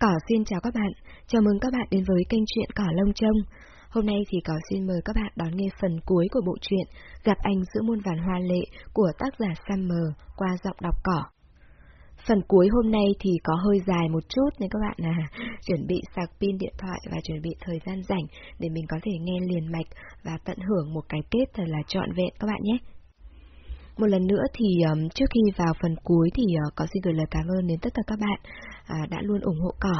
Cỏ xin chào các bạn, chào mừng các bạn đến với kênh truyện Cỏ Lông Trông. Hôm nay thì Cỏ xin mời các bạn đón nghe phần cuối của bộ truyện Gặp anh giữa muôn vàn hoa lệ của tác giả Summer qua giọng đọc Cỏ. Phần cuối hôm nay thì có hơi dài một chút nên các bạn à, chuẩn bị sạc pin điện thoại và chuẩn bị thời gian rảnh để mình có thể nghe liền mạch và tận hưởng một cái kết thật là trọn vẹn các bạn nhé. Một lần nữa thì um, trước khi vào phần cuối thì uh, có xin gửi lời cảm ơn đến tất cả các bạn uh, đã luôn ủng hộ cỏ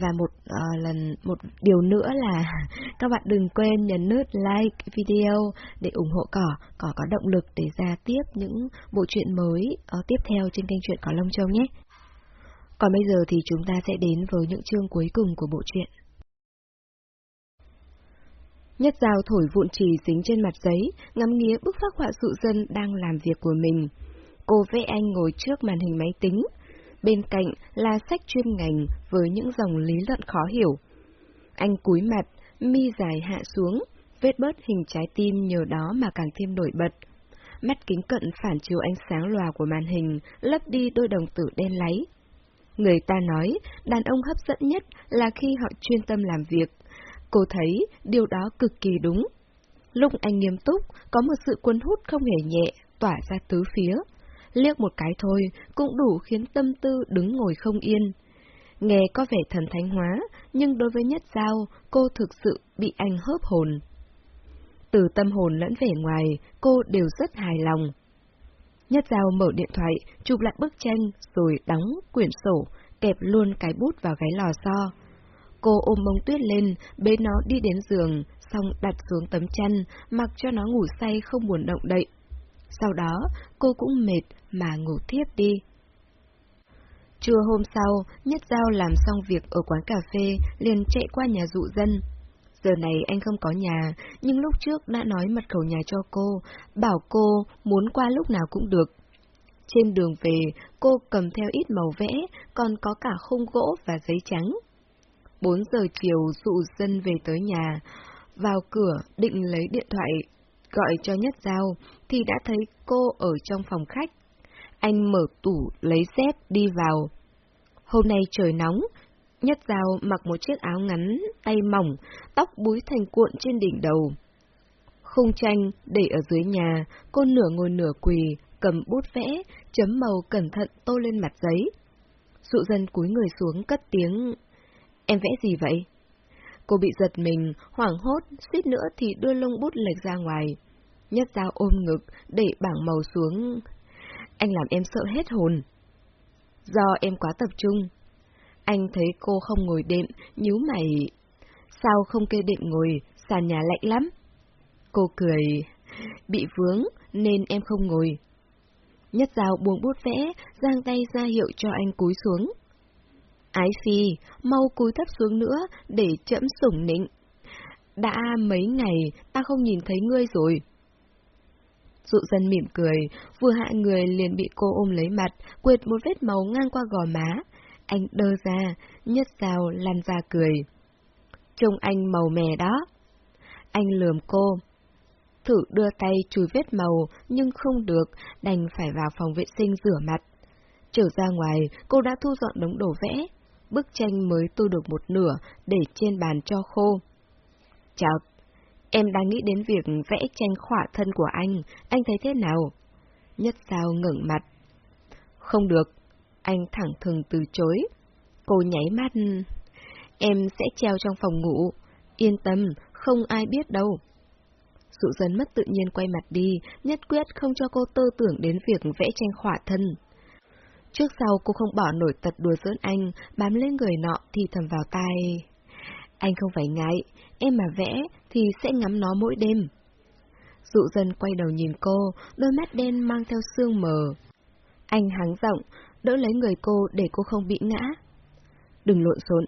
và một uh, lần một điều nữa là các bạn đừng quên nhấn nút like video để ủng hộ cỏ, cỏ có động lực để ra tiếp những bộ truyện mới uh, tiếp theo trên kênh truyện cỏ lông châu nhé. Còn bây giờ thì chúng ta sẽ đến với những chương cuối cùng của bộ truyện. Nhất dao thổi vụn trì dính trên mặt giấy, ngắm nghía bức phác họa dụ dân đang làm việc của mình. Cô vẽ anh ngồi trước màn hình máy tính. Bên cạnh là sách chuyên ngành với những dòng lý luận khó hiểu. Anh cúi mặt, mi dài hạ xuống, vết bớt hình trái tim nhờ đó mà càng thêm nổi bật. Mắt kính cận phản chiếu ánh sáng lòa của màn hình, lấp đi đôi đồng tử đen láy. Người ta nói, đàn ông hấp dẫn nhất là khi họ chuyên tâm làm việc, Cô thấy điều đó cực kỳ đúng. Lúc anh nghiêm túc, có một sự cuốn hút không hề nhẹ, tỏa ra tứ phía. Liếc một cái thôi cũng đủ khiến tâm tư đứng ngồi không yên. Nghe có vẻ thần thánh hóa, nhưng đối với Nhất Giao, cô thực sự bị anh hớp hồn. Từ tâm hồn lẫn vẻ ngoài, cô đều rất hài lòng. Nhất Giao mở điện thoại, chụp lại bức tranh, rồi đóng quyển sổ, kẹp luôn cái bút vào gáy lò xo. Cô ôm bông tuyết lên, bế nó đi đến giường, xong đặt xuống tấm chăn, mặc cho nó ngủ say không buồn động đậy. Sau đó, cô cũng mệt mà ngủ thiếp đi. Trưa hôm sau, Nhất Giao làm xong việc ở quán cà phê, liền chạy qua nhà dụ dân. Giờ này anh không có nhà, nhưng lúc trước đã nói mật khẩu nhà cho cô, bảo cô muốn qua lúc nào cũng được. Trên đường về, cô cầm theo ít màu vẽ, còn có cả khung gỗ và giấy trắng. 4 giờ chiều dụ dân về tới nhà, vào cửa định lấy điện thoại gọi cho Nhất Giao, thì đã thấy cô ở trong phòng khách. Anh mở tủ lấy dép đi vào. Hôm nay trời nóng, Nhất Giao mặc một chiếc áo ngắn, tay mỏng, tóc búi thành cuộn trên đỉnh đầu. Khung tranh để ở dưới nhà, cô nửa ngồi nửa quỳ, cầm bút vẽ, chấm màu cẩn thận tô lên mặt giấy. Dụ dân cúi người xuống cất tiếng Em vẽ gì vậy? Cô bị giật mình, hoảng hốt, suýt nữa thì đưa lông bút lệch ra ngoài. Nhất dao ôm ngực, để bảng màu xuống. Anh làm em sợ hết hồn. Do em quá tập trung. Anh thấy cô không ngồi đệm, nhíu mày. Sao không kê đệm ngồi, sàn nhà lạnh lắm. Cô cười. Bị vướng, nên em không ngồi. Nhất dao buông bút vẽ, giang tay ra hiệu cho anh cúi xuống. Ái phi, mau cúi thấp xuống nữa để chậm sủng nịnh. Đã mấy ngày ta không nhìn thấy ngươi rồi. Dụ dân mỉm cười, vừa hạ người liền bị cô ôm lấy mặt, quệt một vết máu ngang qua gò má. Anh đơ ra, nhất rào lăn ra cười. Trông anh màu mè đó. Anh lườm cô. Thử đưa tay chùi vết màu, nhưng không được, đành phải vào phòng vệ sinh rửa mặt. Trở ra ngoài, cô đã thu dọn đống đồ vẽ, bức tranh mới tô được một nửa để trên bàn cho khô. Chào, em đang nghĩ đến việc vẽ tranh khỏa thân của anh, anh thấy thế nào? Nhất sao ngẩng mặt. Không được, anh thẳng thừng từ chối. Cô nháy mắt. Em sẽ treo trong phòng ngủ. Yên tâm, không ai biết đâu. Dụ dân mất tự nhiên quay mặt đi, nhất quyết không cho cô tư tưởng đến việc vẽ tranh khỏa thân. Trước sau cô không bỏ nổi tật đùa giỡn anh, bám lên người nọ thì thầm vào tai. Anh không phải ngại, em mà vẽ thì sẽ ngắm nó mỗi đêm. Dụ dân quay đầu nhìn cô, đôi mắt đen mang theo sương mờ. Anh hắng giọng, đỡ lấy người cô để cô không bị ngã. Đừng lộn xộn.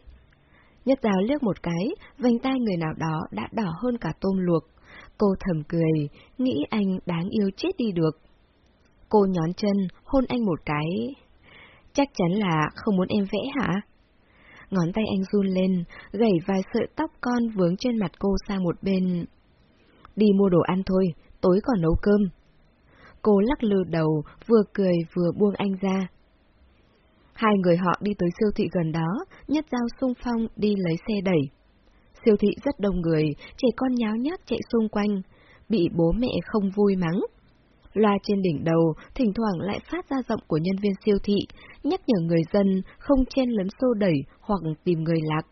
Nhất giáo liếc một cái, vành tay người nào đó đã đỏ hơn cả tôm luộc. Cô thầm cười, nghĩ anh đáng yêu chết đi được. Cô nhón chân, hôn anh một cái. Chắc chắn là không muốn em vẽ hả? Ngón tay anh run lên, gẩy vài sợi tóc con vướng trên mặt cô sang một bên. Đi mua đồ ăn thôi, tối còn nấu cơm. Cô lắc lư đầu, vừa cười vừa buông anh ra. Hai người họ đi tới siêu thị gần đó, nhất giao sung phong đi lấy xe đẩy. Siêu thị rất đông người, trẻ con nháo nhác chạy xung quanh, bị bố mẹ không vui mắng. Loa trên đỉnh đầu thỉnh thoảng lại phát ra giọng của nhân viên siêu thị, nhắc nhở người dân không chen lấn xô đẩy hoặc tìm người lạc.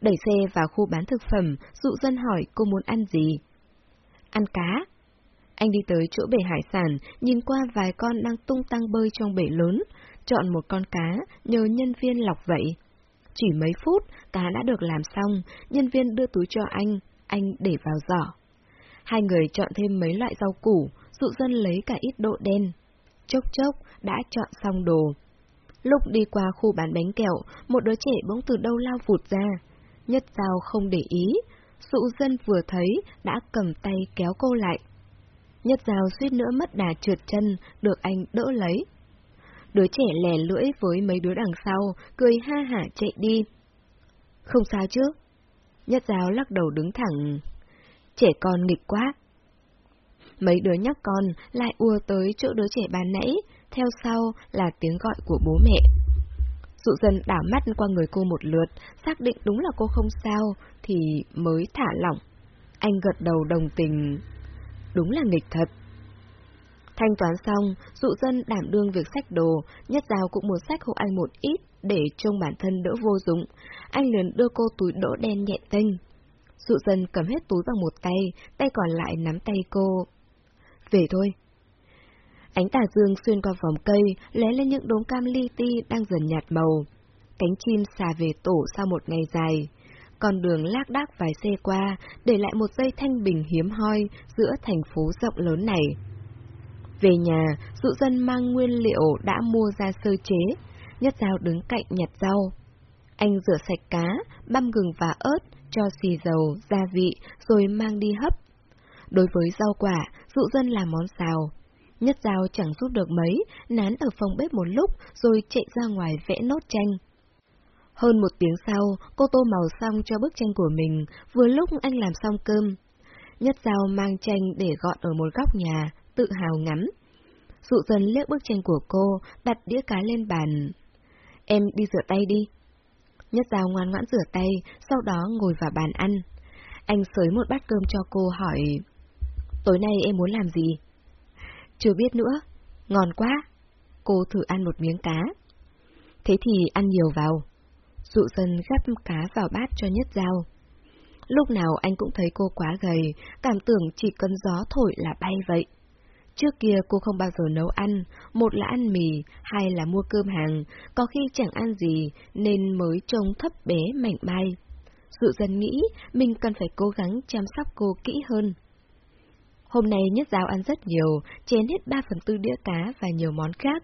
Đẩy xe vào khu bán thực phẩm, dụ dân hỏi cô muốn ăn gì. Ăn cá. Anh đi tới chỗ bể hải sản, nhìn qua vài con đang tung tăng bơi trong bể lớn, chọn một con cá, nhờ nhân viên lọc vậy. Chỉ mấy phút, cá đã được làm xong, nhân viên đưa túi cho anh, anh để vào giỏ. Hai người chọn thêm mấy loại rau củ, dụ dân lấy cả ít độ đen. Chốc chốc, đã chọn xong đồ. Lúc đi qua khu bán bánh kẹo, một đứa trẻ bỗng từ đâu lao vụt ra. Nhất Giao không để ý, dụ dân vừa thấy đã cầm tay kéo cô lại. Nhất Giao suýt nữa mất đà trượt chân, được anh đỡ lấy. Đứa trẻ lè lưỡi với mấy đứa đằng sau, cười ha hả chạy đi. Không sao chứ? Nhất Giao lắc đầu đứng thẳng. Trẻ con nghịch quá. Mấy đứa nhóc con lại ùa tới chỗ đứa trẻ bán nãy, theo sau là tiếng gọi của bố mẹ. Dụ dân đảo mắt qua người cô một lượt, xác định đúng là cô không sao, thì mới thả lỏng. Anh gật đầu đồng tình. Đúng là nghịch thật. Thanh toán xong, dụ dân đảm đương việc sách đồ, nhất giao cũng muốn sách hộ anh một ít để trông bản thân đỡ vô dụng. Anh liền đưa cô túi đỗ đen nhẹ tinh. Dụ dân cầm hết túi vào một tay, tay còn lại nắm tay cô. Về thôi. Ánh tà dương xuyên qua vòng cây, lé lên những đốm cam li ti đang dần nhạt màu. Cánh chim xà về tổ sau một ngày dài. Con đường lác đác vài xe qua, để lại một dây thanh bình hiếm hoi giữa thành phố rộng lớn này. Về nhà, dụ dân mang nguyên liệu đã mua ra sơ chế, nhất dao đứng cạnh nhặt rau. Anh rửa sạch cá, băm gừng và ớt, cho xì dầu, gia vị, rồi mang đi hấp. Đối với rau quả, dụ dân làm món xào. Nhất dao chẳng giúp được mấy, nán ở phòng bếp một lúc rồi chạy ra ngoài vẽ nốt tranh. Hơn một tiếng sau, cô tô màu xong cho bức tranh của mình, vừa lúc anh làm xong cơm. Nhất dao mang tranh để gọn ở một góc nhà, tự hào ngắm. Dụ dần liếc bức tranh của cô, đặt đĩa cá lên bàn. Em đi rửa tay đi. Nhất dao ngoan ngoãn rửa tay, sau đó ngồi vào bàn ăn. Anh sới một bát cơm cho cô hỏi, tối nay em muốn làm gì? Chưa biết nữa, ngon quá. Cô thử ăn một miếng cá. Thế thì ăn nhiều vào. Dụ dần gắp cá vào bát cho nhất dao. Lúc nào anh cũng thấy cô quá gầy, cảm tưởng chỉ cần gió thổi là bay vậy. Trước kia cô không bao giờ nấu ăn, một là ăn mì, hai là mua cơm hàng, có khi chẳng ăn gì nên mới trông thấp bé mảnh mai. Dụ dần nghĩ mình cần phải cố gắng chăm sóc cô kỹ hơn. Hôm nay nhất giáo ăn rất nhiều, chén hết ba phần tư đĩa cá và nhiều món khác.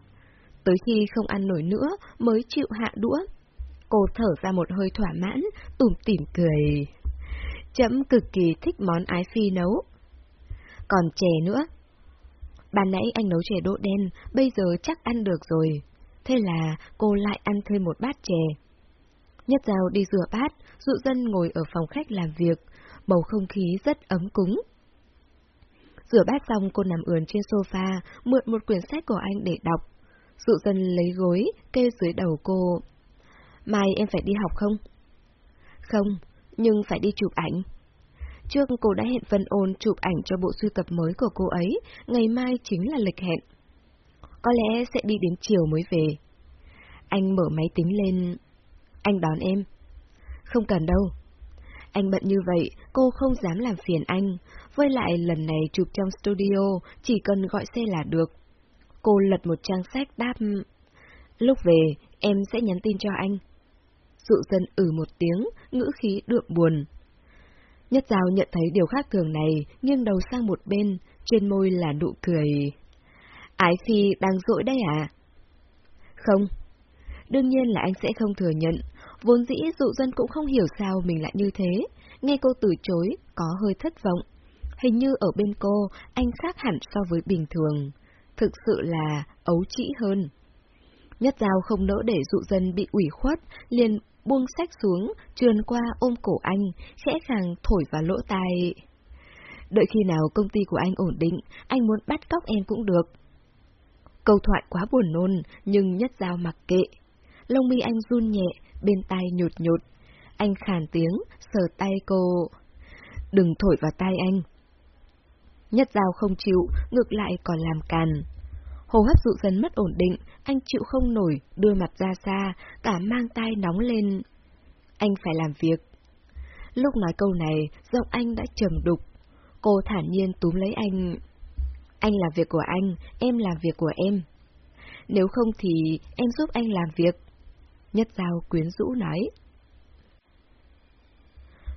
Tới khi không ăn nổi nữa mới chịu hạ đũa. Cô thở ra một hơi thỏa mãn, tủm tỉm cười. Chấm cực kỳ thích món ái phi nấu. Còn chè nữa, Ban nãy anh nấu chè đỗ đen, bây giờ chắc ăn được rồi. Thế là cô lại ăn thêm một bát chè. Nhất Giao đi rửa bát, dụ dân ngồi ở phòng khách làm việc, bầu không khí rất ấm cúng. Rửa bát xong cô nằm ườn trên sofa, mượn một quyển sách của anh để đọc. Dụ dân lấy gối, kê dưới đầu cô. Mai em phải đi học không? Không, nhưng phải đi chụp ảnh. Trước cô đã hẹn Vân Ôn chụp ảnh cho bộ sưu tập mới của cô ấy, ngày mai chính là lịch hẹn. Có lẽ sẽ đi đến chiều mới về. Anh mở máy tính lên. Anh đón em. Không cần đâu. Anh bận như vậy, cô không dám làm phiền anh. Với lại lần này chụp trong studio, chỉ cần gọi xe là được. Cô lật một trang sách đáp... Lúc về, em sẽ nhắn tin cho anh. Dụ dân ử ừ một tiếng, ngữ khí đượm buồn. Nhất Giao nhận thấy điều khác thường này, nghiêng đầu sang một bên, trên môi là nụ cười. Ái Phi đang dỗi đấy à? Không. Đương nhiên là anh sẽ không thừa nhận, vốn dĩ dụ dân cũng không hiểu sao mình lại như thế, nghe cô từ chối, có hơi thất vọng. Hình như ở bên cô, anh khác hẳn so với bình thường. Thực sự là ấu trĩ hơn. Nhất Giao không nỡ để dụ dân bị ủy khuất, liền buông sách xuống, trườn qua ôm cổ anh, khẽ khàng thổi vào lỗ tai. Đợi khi nào công ty của anh ổn định, anh muốn bắt cóc em cũng được. Câu thoại quá buồn nôn, nhưng nhất giao mặc kệ. lông mi anh run nhẹ, bên tai nhột nhột. Anh khàn tiếng, sờ tay cô. Đừng thổi vào tay anh. Nhất dao không chịu, ngược lại còn làm càn. Hô hấp dụ dần mất ổn định, anh chịu không nổi, đưa mặt ra xa, cả mang tay nóng lên. Anh phải làm việc. Lúc nói câu này, giọng anh đã trầm đục. Cô thản nhiên túm lấy anh. Anh làm việc của anh, em làm việc của em. Nếu không thì em giúp anh làm việc. Nhất Giao quyến rũ nói.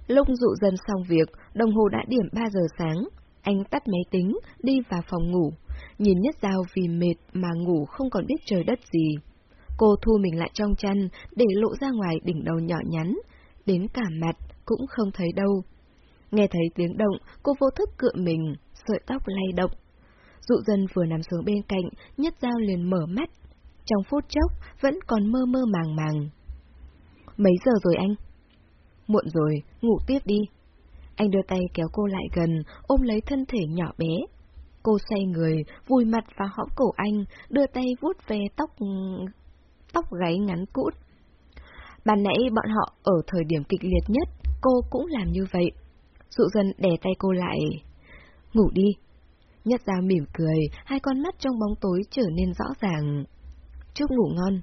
Lúc dụ dần xong việc, đồng hồ đã điểm 3 giờ sáng. Anh tắt máy tính, đi vào phòng ngủ. Nhìn Nhất Giao vì mệt mà ngủ không còn biết trời đất gì. Cô thu mình lại trong chăn, để lộ ra ngoài đỉnh đầu nhỏ nhắn. Đến cả mặt, cũng không thấy đâu. Nghe thấy tiếng động, cô vô thức cựa mình, sợi tóc lay động. Dụ dân vừa nằm xuống bên cạnh, nhất dao liền mở mắt. Trong phút chốc, vẫn còn mơ mơ màng màng. Mấy giờ rồi anh? Muộn rồi, ngủ tiếp đi. Anh đưa tay kéo cô lại gần, ôm lấy thân thể nhỏ bé. Cô xoay người, vùi mặt vào hõm cổ anh, đưa tay vuốt về tóc... tóc gáy ngắn cũn. Bạn nãy bọn họ ở thời điểm kịch liệt nhất, cô cũng làm như vậy. Dụ dân đè tay cô lại. Ngủ đi. Nhất ra mỉm cười, hai con mắt trong bóng tối trở nên rõ ràng. Chúc ngủ ngon.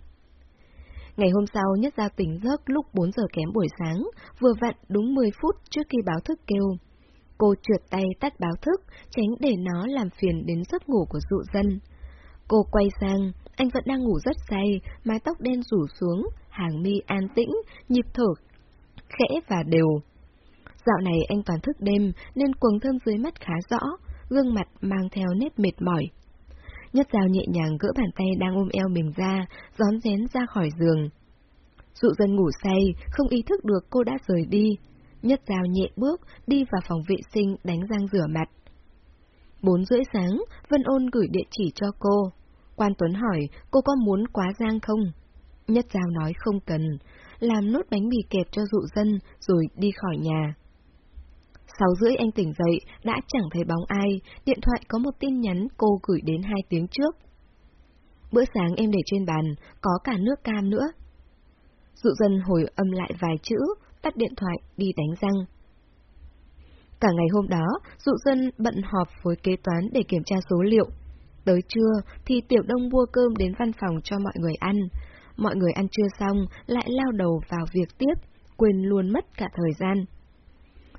Ngày hôm sau, Nhất ra tỉnh giấc lúc 4 giờ kém buổi sáng, vừa vặn đúng 10 phút trước khi báo thức kêu. Cô trượt tay tắt báo thức, tránh để nó làm phiền đến giấc ngủ của dụ dân. Cô quay sang, anh vẫn đang ngủ rất say, mái tóc đen rủ xuống, hàng mi an tĩnh, nhịp thở khẽ và đều. Dạo này anh toàn thức đêm nên quầng thơm dưới mắt khá rõ, gương mặt mang theo nét mệt mỏi. Nhất dao nhẹ nhàng gỡ bàn tay đang ôm eo mình ra, gión rén ra khỏi giường. Dụ dân ngủ say, không ý thức được cô đã rời đi. Nhất dao nhẹ bước, đi vào phòng vệ sinh đánh răng rửa mặt. Bốn rưỡi sáng, Vân Ôn gửi địa chỉ cho cô. Quan Tuấn hỏi cô có muốn quá giang không? Nhất Giao nói không cần, làm nốt bánh mì kẹp cho dụ dân rồi đi khỏi nhà. Sáu rưỡi anh tỉnh dậy, đã chẳng thấy bóng ai, điện thoại có một tin nhắn cô gửi đến hai tiếng trước. Bữa sáng em để trên bàn, có cả nước cam nữa. Dụ dân hồi âm lại vài chữ, tắt điện thoại, đi đánh răng. Cả ngày hôm đó, dụ dân bận họp với kế toán để kiểm tra số liệu. Tới trưa thì Tiểu Đông mua cơm đến văn phòng cho mọi người ăn. Mọi người ăn trưa xong lại lao đầu vào việc tiếp, quên luôn mất cả thời gian.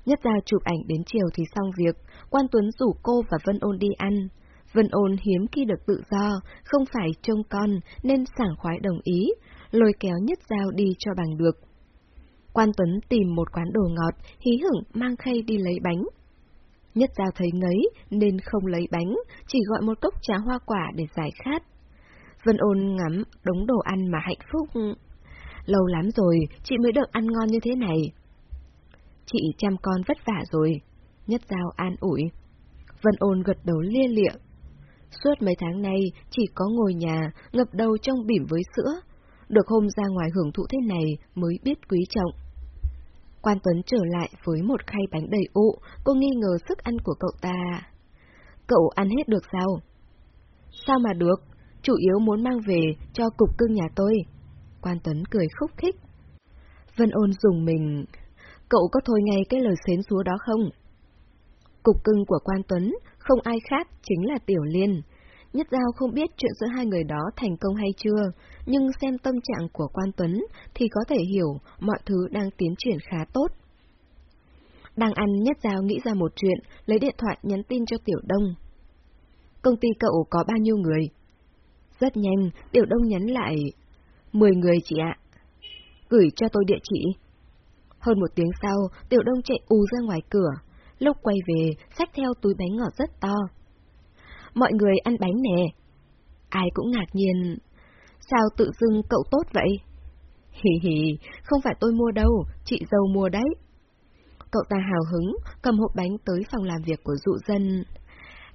Nhất ra chụp ảnh đến chiều thì xong việc, Quan Tuấn rủ cô và Vân Ôn đi ăn. Vân Ôn hiếm khi được tự do, không phải trông con nên sảng khoái đồng ý, lôi kéo Nhất Giao đi cho bằng được. Quan Tuấn tìm một quán đồ ngọt, hí hửng mang khay đi lấy bánh. Nhất Giao thấy ngấy nên không lấy bánh, chỉ gọi một cốc trà hoa quả để giải khát. Vân ôn ngắm đống đồ ăn mà hạnh phúc. Lâu lắm rồi, chị mới được ăn ngon như thế này. Chị chăm con vất vả rồi. Nhất Giao an ủi. Vân ôn gật đầu lia lịa. Suốt mấy tháng nay, chỉ có ngồi nhà, ngập đầu trong bỉm với sữa. Được hôm ra ngoài hưởng thụ thế này mới biết quý trọng. Quan Tuấn trở lại với một khay bánh đầy ụ, cô nghi ngờ sức ăn của cậu ta. Cậu ăn hết được sao? Sao mà được? Chủ yếu muốn mang về cho cục cưng nhà tôi. Quan Tuấn cười khúc khích. Vân ôn dùng mình. Cậu có thôi ngay cái lời xến xúa đó không? Cục cưng của Quan Tuấn không ai khác chính là Tiểu Liên. Nhất Giao không biết chuyện giữa hai người đó thành công hay chưa, nhưng xem tâm trạng của Quan Tuấn thì có thể hiểu mọi thứ đang tiến triển khá tốt. Đang ăn Nhất Giao nghĩ ra một chuyện, lấy điện thoại nhắn tin cho Tiểu Đông. Công ty cậu có bao nhiêu người? Rất nhanh, Tiểu Đông nhắn lại. Mười người chị ạ. Gửi cho tôi địa chỉ. Hơn một tiếng sau, Tiểu Đông chạy ù ra ngoài cửa. Lúc quay về, xách theo túi bánh ngọt rất to. Mọi người ăn bánh nè. Ai cũng ngạc nhiên. Sao tự dưng cậu tốt vậy? Hì hì, không phải tôi mua đâu, chị dâu mua đấy. Cậu ta hào hứng, cầm hộp bánh tới phòng làm việc của dụ dân.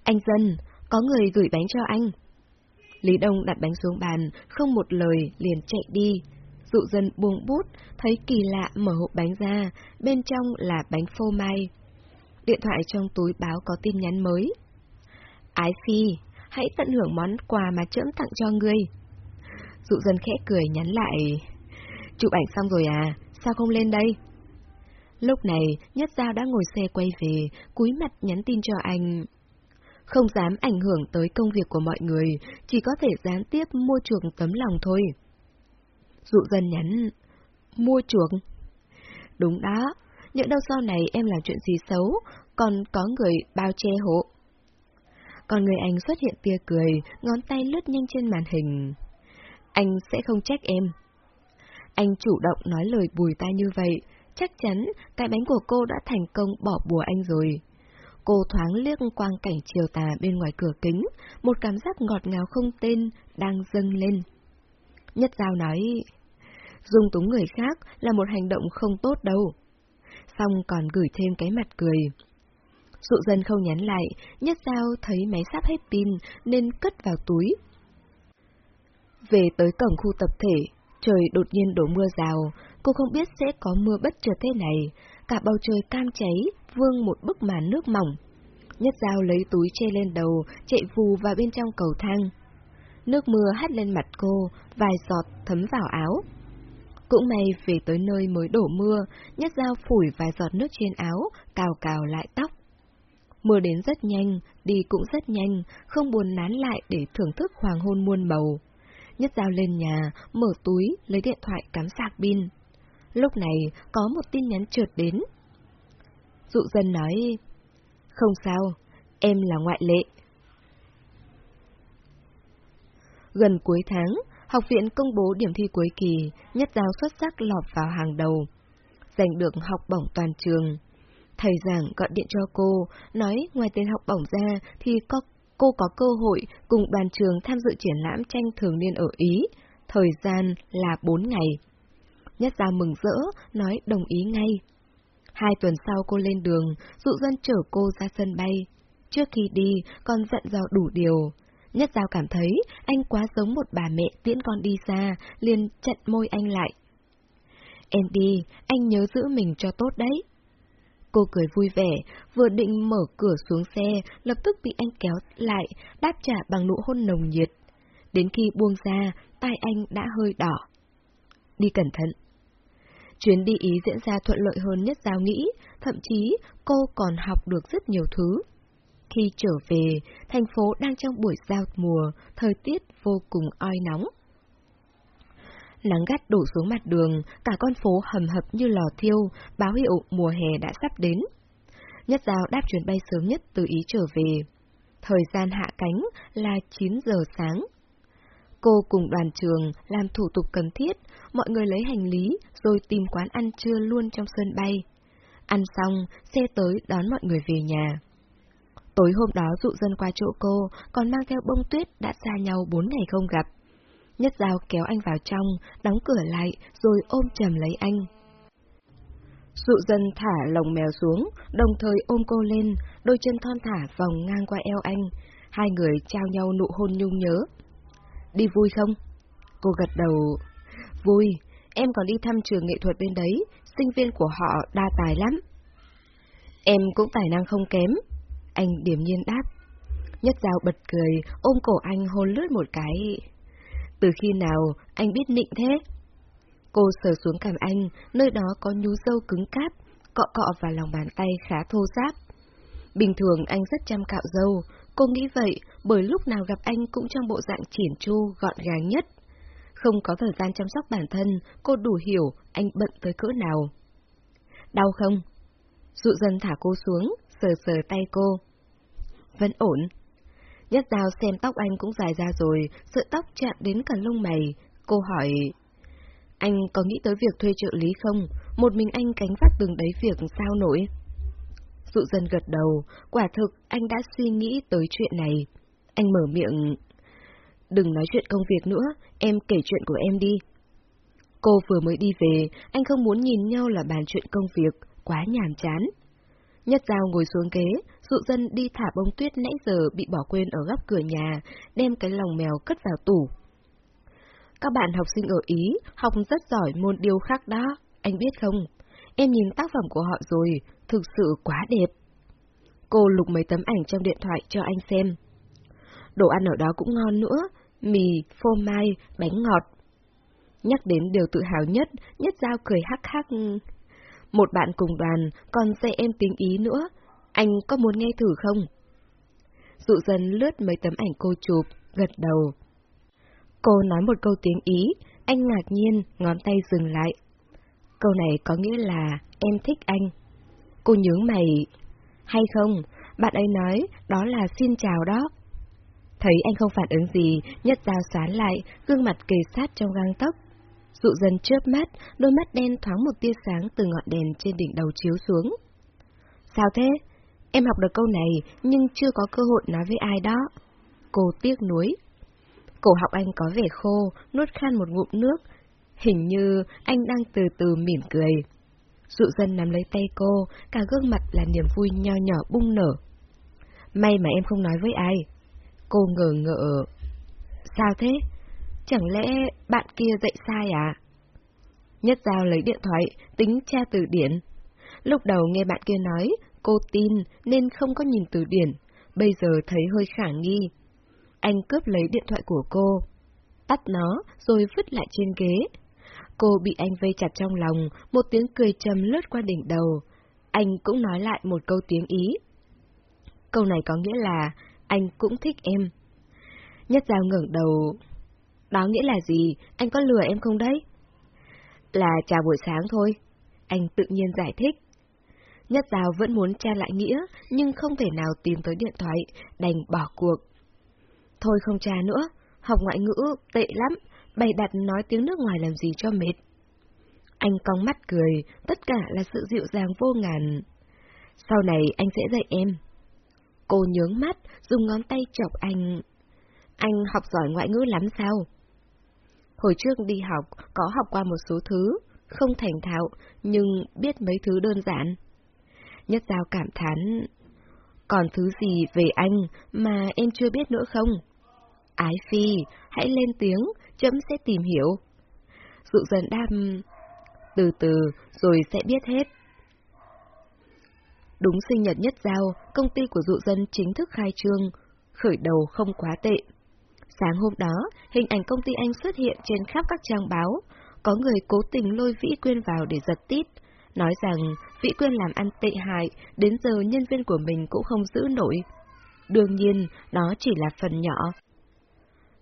Anh dân, có người gửi bánh cho anh. Lý Đông đặt bánh xuống bàn, không một lời, liền chạy đi. Dụ dân buông bút, thấy kỳ lạ mở hộp bánh ra, bên trong là bánh phô mai. Điện thoại trong túi báo có tin nhắn mới. Ái Phi, hãy tận hưởng món quà mà trẫm tặng cho ngươi. Dụ dân khẽ cười nhắn lại. Chụp ảnh xong rồi à, sao không lên đây? Lúc này, Nhất Giao đã ngồi xe quay về, cúi mặt nhắn tin cho anh. Không dám ảnh hưởng tới công việc của mọi người, chỉ có thể gián tiếp mua chuộc tấm lòng thôi. Dụ dân nhắn, mua chuộc? Đúng đó, những đâu sau này em làm chuyện gì xấu, còn có người bao che hộ. Còn người anh xuất hiện tia cười, ngón tay lướt nhanh trên màn hình. Anh sẽ không trách em. Anh chủ động nói lời bùi tai như vậy, chắc chắn cái bánh của cô đã thành công bỏ bùa anh rồi. Cô thoáng liếc quang cảnh chiều tà bên ngoài cửa kính, một cảm giác ngọt ngào không tên đang dâng lên. Nhất Giao nói, dung túng người khác là một hành động không tốt đâu. Xong còn gửi thêm cái mặt cười. Dụ dân không nhắn lại, Nhất Giao thấy máy sắp hết pin nên cất vào túi. Về tới cổng khu tập thể, trời đột nhiên đổ mưa rào, cô không biết sẽ có mưa bất chợt thế này, cả bầu trời cam cháy, vương một bức màn nước mỏng. Nhất dao lấy túi che lên đầu, chạy vù vào bên trong cầu thang. Nước mưa hắt lên mặt cô, vài giọt thấm vào áo. Cũng may về tới nơi mới đổ mưa, nhất dao phủi vài giọt nước trên áo, cào cào lại tóc. Mưa đến rất nhanh, đi cũng rất nhanh, không buồn nán lại để thưởng thức hoàng hôn muôn màu. Nhất dao lên nhà, mở túi, lấy điện thoại cắm sạc pin. Lúc này, có một tin nhắn trượt đến. Dụ dân nói, không sao, em là ngoại lệ. Gần cuối tháng, học viện công bố điểm thi cuối kỳ, nhất giáo xuất sắc lọt vào hàng đầu. Giành được học bổng toàn trường. Thầy giảng gọi điện cho cô, nói ngoài tiền học bổng ra thì có, cô có cơ hội cùng đoàn trường tham dự triển lãm tranh thường niên ở Ý, thời gian là 4 ngày. Nhất giáo mừng rỡ, nói đồng ý ngay. Hai tuần sau cô lên đường, dụ dân chở cô ra sân bay. Trước khi đi, còn dặn dò đủ điều. Nhất Giao cảm thấy anh quá giống một bà mẹ tiễn con đi xa, liền chặn môi anh lại. Em đi, anh nhớ giữ mình cho tốt đấy. Cô cười vui vẻ, vừa định mở cửa xuống xe, lập tức bị anh kéo lại, đáp trả bằng nụ hôn nồng nhiệt. Đến khi buông ra, tai anh đã hơi đỏ. Đi cẩn thận. Chuyến đi Ý diễn ra thuận lợi hơn nhất Giao nghĩ, thậm chí cô còn học được rất nhiều thứ. Khi trở về, thành phố đang trong buổi giao mùa, thời tiết vô cùng oi nóng. Nắng gắt đổ xuống mặt đường, cả con phố hầm hập như lò thiêu, báo hiệu mùa hè đã sắp đến. Nhất Giao đáp chuyến bay sớm nhất từ Ý trở về. Thời gian hạ cánh là 9 giờ sáng. Cô cùng đoàn trường làm thủ tục cần thiết, mọi người lấy hành lý rồi tìm quán ăn trưa luôn trong sân bay. Ăn xong, xe tới đón mọi người về nhà. Tối hôm đó dụ dân qua chỗ cô, còn mang theo bông tuyết đã xa nhau bốn ngày không gặp. Nhất dao kéo anh vào trong, đóng cửa lại, rồi ôm chầm lấy anh. Dụ dân thả lồng mèo xuống, đồng thời ôm cô lên, đôi chân thon thả vòng ngang qua eo anh. Hai người trao nhau nụ hôn nhung nhớ. Đi vui không? Cô gật đầu. Vui, em còn đi thăm trường nghệ thuật bên đấy, sinh viên của họ đa tài lắm. Em cũng tài năng không kém. Anh điểm nhiên đáp. Nhất dao bật cười, ôm cổ anh hôn lướt một cái. Từ khi nào anh biết nịnh thế? Cô sờ xuống cằm anh, nơi đó có nhú dâu cứng cáp, cọ cọ vào lòng bàn tay khá thô ráp. Bình thường anh rất chăm cạo dâu, cô nghĩ vậy bởi lúc nào gặp anh cũng trong bộ dạng triển chu, gọn gàng nhất. Không có thời gian chăm sóc bản thân, cô đủ hiểu anh bận tới cỡ nào. Đau không? Dụ dần thả cô xuống, sờ sờ tay cô. Vẫn ổn. Nhất dao xem tóc anh cũng dài ra rồi, sợi tóc chạm đến cả lông mày. Cô hỏi, anh có nghĩ tới việc thuê trợ lý không? Một mình anh cánh vác từng đấy việc sao nổi? Dụ dân gật đầu, quả thực anh đã suy nghĩ tới chuyện này. Anh mở miệng, đừng nói chuyện công việc nữa, em kể chuyện của em đi. Cô vừa mới đi về, anh không muốn nhìn nhau là bàn chuyện công việc, quá nhàm chán. Nhất Giao ngồi xuống ghế, dụ dân đi thả bông tuyết nãy giờ bị bỏ quên ở góc cửa nhà, đem cái lòng mèo cất vào tủ. Các bạn học sinh ở Ý học rất giỏi môn điêu khắc đó, anh biết không? Em nhìn tác phẩm của họ rồi, thực sự quá đẹp. Cô lục mấy tấm ảnh trong điện thoại cho anh xem. Đồ ăn ở đó cũng ngon nữa, mì, phô mai, bánh ngọt. Nhắc đến điều tự hào nhất, Nhất Giao cười hắc hắc. Một bạn cùng đoàn còn dạy em tiếng Ý nữa, anh có muốn nghe thử không? Dụ dần lướt mấy tấm ảnh cô chụp, gật đầu. Cô nói một câu tiếng Ý, anh ngạc nhiên, ngón tay dừng lại. Câu này có nghĩa là em thích anh. Cô nhướng mày. Hay không, bạn ấy nói đó là xin chào đó. Thấy anh không phản ứng gì, nhất dao sán lại, gương mặt kề sát trong gang tóc. Dụ dần chớp mắt, đôi mắt đen thoáng một tia sáng từ ngọn đèn trên đỉnh đầu chiếu xuống. Sao thế? Em học được câu này, nhưng chưa có cơ hội nói với ai đó. Cô tiếc nuối. Cổ học anh có vẻ khô, nuốt khan một ngụm nước. Hình như anh đang từ từ mỉm cười. Dụ dân nắm lấy tay cô, cả gương mặt là niềm vui nho nhỏ bung nở. May mà em không nói với ai. Cô ngờ ngợ. Sao thế? Chẳng lẽ bạn kia dạy sai à? Nhất Giao lấy điện thoại, tính tra từ điển. Lúc đầu nghe bạn kia nói, cô tin nên không có nhìn từ điển, bây giờ thấy hơi khả nghi. Anh cướp lấy điện thoại của cô, tắt nó rồi vứt lại trên ghế. Cô bị anh vây chặt trong lòng, một tiếng cười trầm lướt qua đỉnh đầu. Anh cũng nói lại một câu tiếng Ý. Câu này có nghĩa là, anh cũng thích em. Nhất Giao ngẩng đầu. Đó nghĩa là gì? Anh có lừa em không đấy? Là chào buổi sáng thôi. Anh tự nhiên giải thích. Nhất Giao vẫn muốn tra lại nghĩa, nhưng không thể nào tìm tới điện thoại, đành bỏ cuộc. Thôi không tra nữa, học ngoại ngữ tệ lắm, bày đặt nói tiếng nước ngoài làm gì cho mệt. Anh cong mắt cười, tất cả là sự dịu dàng vô ngàn. Sau này anh sẽ dạy em. Cô nhướng mắt, dùng ngón tay chọc anh. Anh học giỏi ngoại ngữ lắm sao? Hồi trước đi học, có học qua một số thứ, không thành thạo, nhưng biết mấy thứ đơn giản. Nhất Giao cảm thán, còn thứ gì về anh mà em chưa biết nữa không? Ái Phi, hãy lên tiếng, chấm sẽ tìm hiểu. Dụ dần đam, từ từ rồi sẽ biết hết. Đúng sinh nhật nhất giao, công ty của dụ dân chính thức khai trương, khởi đầu không quá tệ. Sáng hôm đó, hình ảnh công ty anh xuất hiện trên khắp các trang báo, có người cố tình lôi Vĩ Quyên vào để giật tít, nói rằng Vĩ Quyên làm ăn tệ hại, đến giờ nhân viên của mình cũng không giữ nổi. Đương nhiên, đó chỉ là phần nhỏ.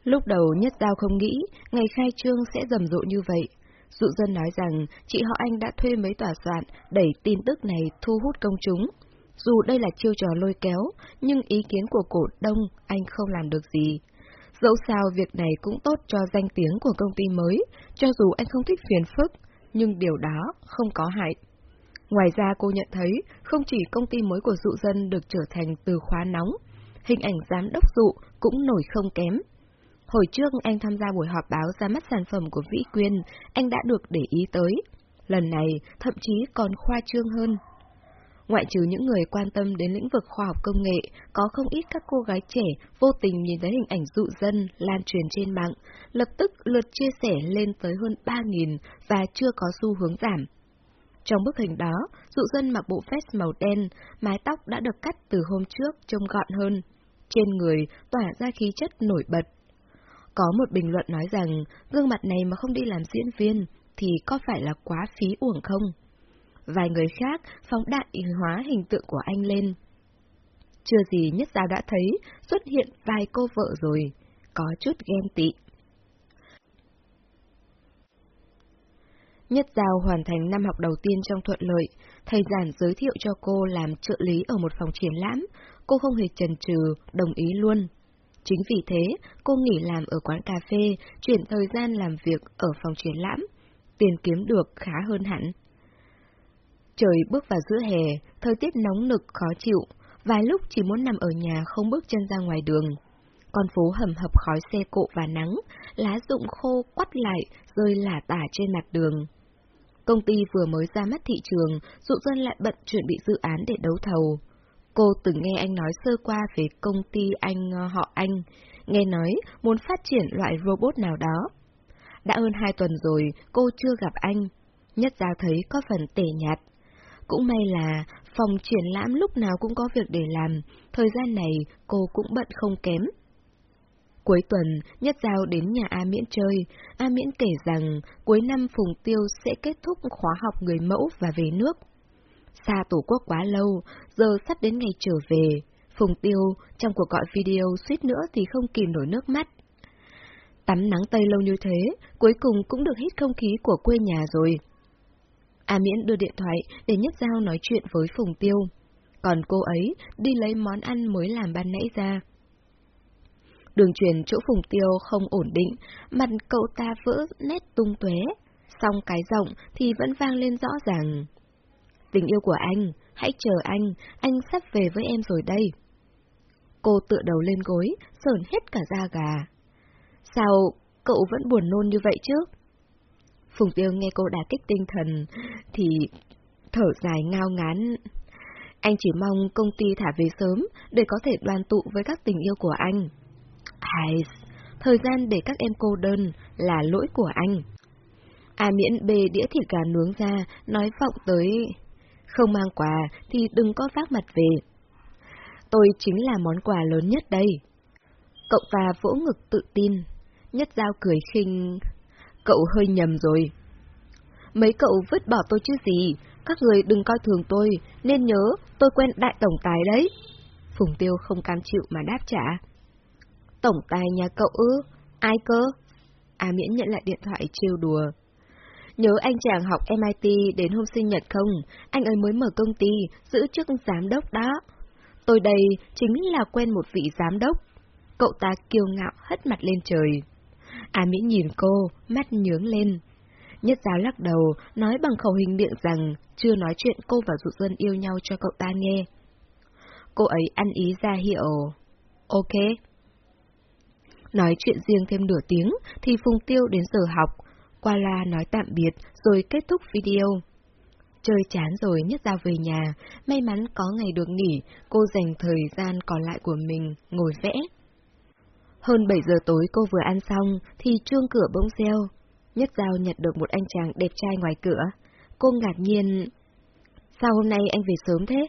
Lúc đầu Nhất Giao không nghĩ ngày khai trương sẽ rầm rộ như vậy, Dụ dân nói rằng chị họ anh đã thuê mấy tòa soạn đẩy tin tức này thu hút công chúng. Dù đây là chiêu trò lôi kéo, nhưng ý kiến của cổ đông anh không làm được gì. Dẫu sao việc này cũng tốt cho danh tiếng của công ty mới, cho dù anh không thích phiền phức, nhưng điều đó không có hại. Ngoài ra cô nhận thấy không chỉ công ty mới của dụ dân được trở thành từ khóa nóng, hình ảnh giám đốc dụ cũng nổi không kém. Hồi trước anh tham gia buổi họp báo ra mắt sản phẩm của Vĩ Quyên, anh đã được để ý tới. Lần này, thậm chí còn khoa trương hơn. Ngoại trừ những người quan tâm đến lĩnh vực khoa học công nghệ, có không ít các cô gái trẻ vô tình nhìn thấy hình ảnh dụ dân lan truyền trên mạng, lập tức lượt chia sẻ lên tới hơn 3.000 và chưa có xu hướng giảm. Trong bức hình đó, dụ dân mặc bộ vest màu đen, mái tóc đã được cắt từ hôm trước trông gọn hơn. Trên người tỏa ra khí chất nổi bật. Có một bình luận nói rằng, gương mặt này mà không đi làm diễn viên, thì có phải là quá phí uổng không? Vài người khác phóng đại hóa hình tượng của anh lên. Chưa gì nhất giáo đã thấy xuất hiện vài cô vợ rồi, có chút ghen tị. Nhất Giao hoàn thành năm học đầu tiên trong thuận lợi, thầy giản giới thiệu cho cô làm trợ lý ở một phòng triển lãm, cô không hề chần chừ, đồng ý luôn. Chính vì thế, cô nghỉ làm ở quán cà phê, chuyển thời gian làm việc ở phòng triển lãm. Tiền kiếm được khá hơn hẳn. Trời bước vào giữa hè, thời tiết nóng nực khó chịu, vài lúc chỉ muốn nằm ở nhà không bước chân ra ngoài đường. Con phố hầm hập khói xe cộ và nắng, lá rụng khô quắt lại, rơi lả tả trên mặt đường. Công ty vừa mới ra mắt thị trường, dụ dân lại bận chuẩn bị dự án để đấu thầu. Cô từng nghe anh nói sơ qua về công ty anh ờ, họ anh, nghe nói muốn phát triển loại robot nào đó. Đã hơn hai tuần rồi, cô chưa gặp anh. Nhất ra thấy có phần tẻ nhạt. Cũng may là phòng triển lãm lúc nào cũng có việc để làm, thời gian này cô cũng bận không kém. Cuối tuần, Nhất Giao đến nhà A Miễn chơi. A Miễn kể rằng cuối năm Phùng Tiêu sẽ kết thúc khóa học người mẫu và về nước. Xa tổ quốc quá lâu, giờ sắp đến ngày trở về. Phùng Tiêu trong cuộc gọi video suýt nữa thì không kìm nổi nước mắt. Tắm nắng Tây lâu như thế, cuối cùng cũng được hít không khí của quê nhà rồi. A Miễn đưa điện thoại để Nhất Giao nói chuyện với Phùng Tiêu. Còn cô ấy đi lấy món ăn mới làm ban nãy ra. Đường truyền chỗ Phùng Tiêu không ổn định, mặt cậu ta vỡ nét tung tuế, song cái giọng thì vẫn vang lên rõ ràng. Tình yêu của anh, hãy chờ anh, anh sắp về với em rồi đây. Cô tựa đầu lên gối, sờn hết cả da gà. Sao cậu vẫn buồn nôn như vậy chứ? Phùng Tiêu nghe cô đả kích tinh thần, thì thở dài ngao ngán. Anh chỉ mong công ty thả về sớm để có thể đoàn tụ với các tình yêu của anh. Hay, thời gian để các em cô đơn là lỗi của anh. A miễn bê đĩa thịt gà nướng ra, nói vọng tới... Không mang quà thì đừng có vác mặt về. Tôi chính là món quà lớn nhất đây. Cậu ta vỗ ngực tự tin. Nhất Giao cười khinh. Cậu hơi nhầm rồi. Mấy cậu vứt bỏ tôi chứ gì, các người đừng coi thường tôi, nên nhớ tôi quen đại tổng tài đấy. Phùng Tiêu không cam chịu mà đáp trả. Tổng tài nhà cậu ư? Ai cơ? A Miễn nhận lại điện thoại trêu đùa. Nhớ anh chàng học MIT đến hôm sinh nhật không? Anh ấy mới mở công ty, giữ chức giám đốc đó. Tôi đây chính là quen một vị giám đốc. Cậu ta kiêu ngạo hất mặt lên trời. A Mỹ nhìn cô, mắt nhướng lên. Nhất giáo lắc đầu, nói bằng khẩu hình miệng rằng chưa nói chuyện cô và dụ dân yêu nhau cho cậu ta nghe. Cô ấy ăn ý ra hiệu. Ok. Nói chuyện riêng thêm nửa tiếng, thì Phùng Tiêu đến giờ học. Qua la nói tạm biệt, rồi kết thúc video. Chơi chán rồi nhất giao về nhà, may mắn có ngày được nghỉ, cô dành thời gian còn lại của mình, ngồi vẽ. Hơn 7 giờ tối cô vừa ăn xong, thì chuông cửa bỗng reo. Nhất Giao nhận được một anh chàng đẹp trai ngoài cửa. Cô ngạc nhiên... Sao hôm nay anh về sớm thế?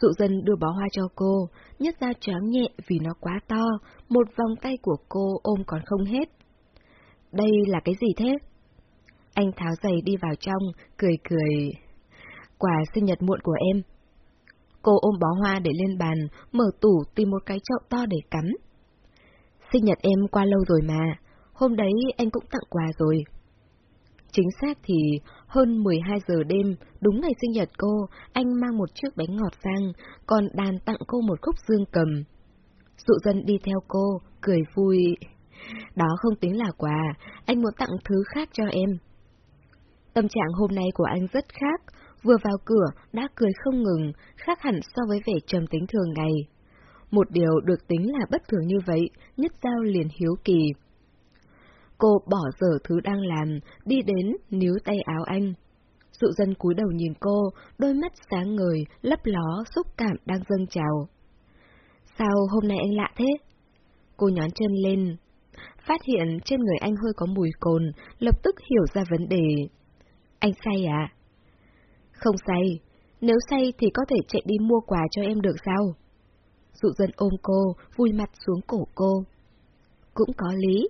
Dụ dân đưa bó hoa cho cô, nhất giao choáng nhẹ vì nó quá to, một vòng tay của cô ôm còn không hết. Đây là cái gì thế? Anh tháo giày đi vào trong, cười cười. Quà sinh nhật muộn của em. Cô ôm bó hoa để lên bàn, mở tủ tìm một cái chậu to để cắm. Sinh nhật em qua lâu rồi mà, hôm đấy anh cũng tặng quà rồi. Chính xác thì hơn 12 giờ đêm, đúng ngày sinh nhật cô, anh mang một chiếc bánh ngọt sang, còn đàn tặng cô một khúc dương cầm. Dụ dân đi theo cô, cười vui. Đó không tính là quà, anh muốn tặng thứ khác cho em. Tâm trạng hôm nay của anh rất khác, vừa vào cửa đã cười không ngừng, khác hẳn so với vẻ trầm tính thường ngày. Một điều được tính là bất thường như vậy, nhất giao liền hiếu kỳ. Cô bỏ dở thứ đang làm, đi đến, níu tay áo anh. Dụ dân cúi đầu nhìn cô, đôi mắt sáng ngời, lấp ló, xúc cảm đang dâng trào. Sao hôm nay anh lạ thế? Cô nhón chân lên, phát hiện trên người anh hơi có mùi cồn, lập tức hiểu ra vấn đề. Anh say à? Không say, nếu say thì có thể chạy đi mua quà cho em được sao? Dụ dân ôm cô, vui mặt xuống cổ cô. Cũng có lý.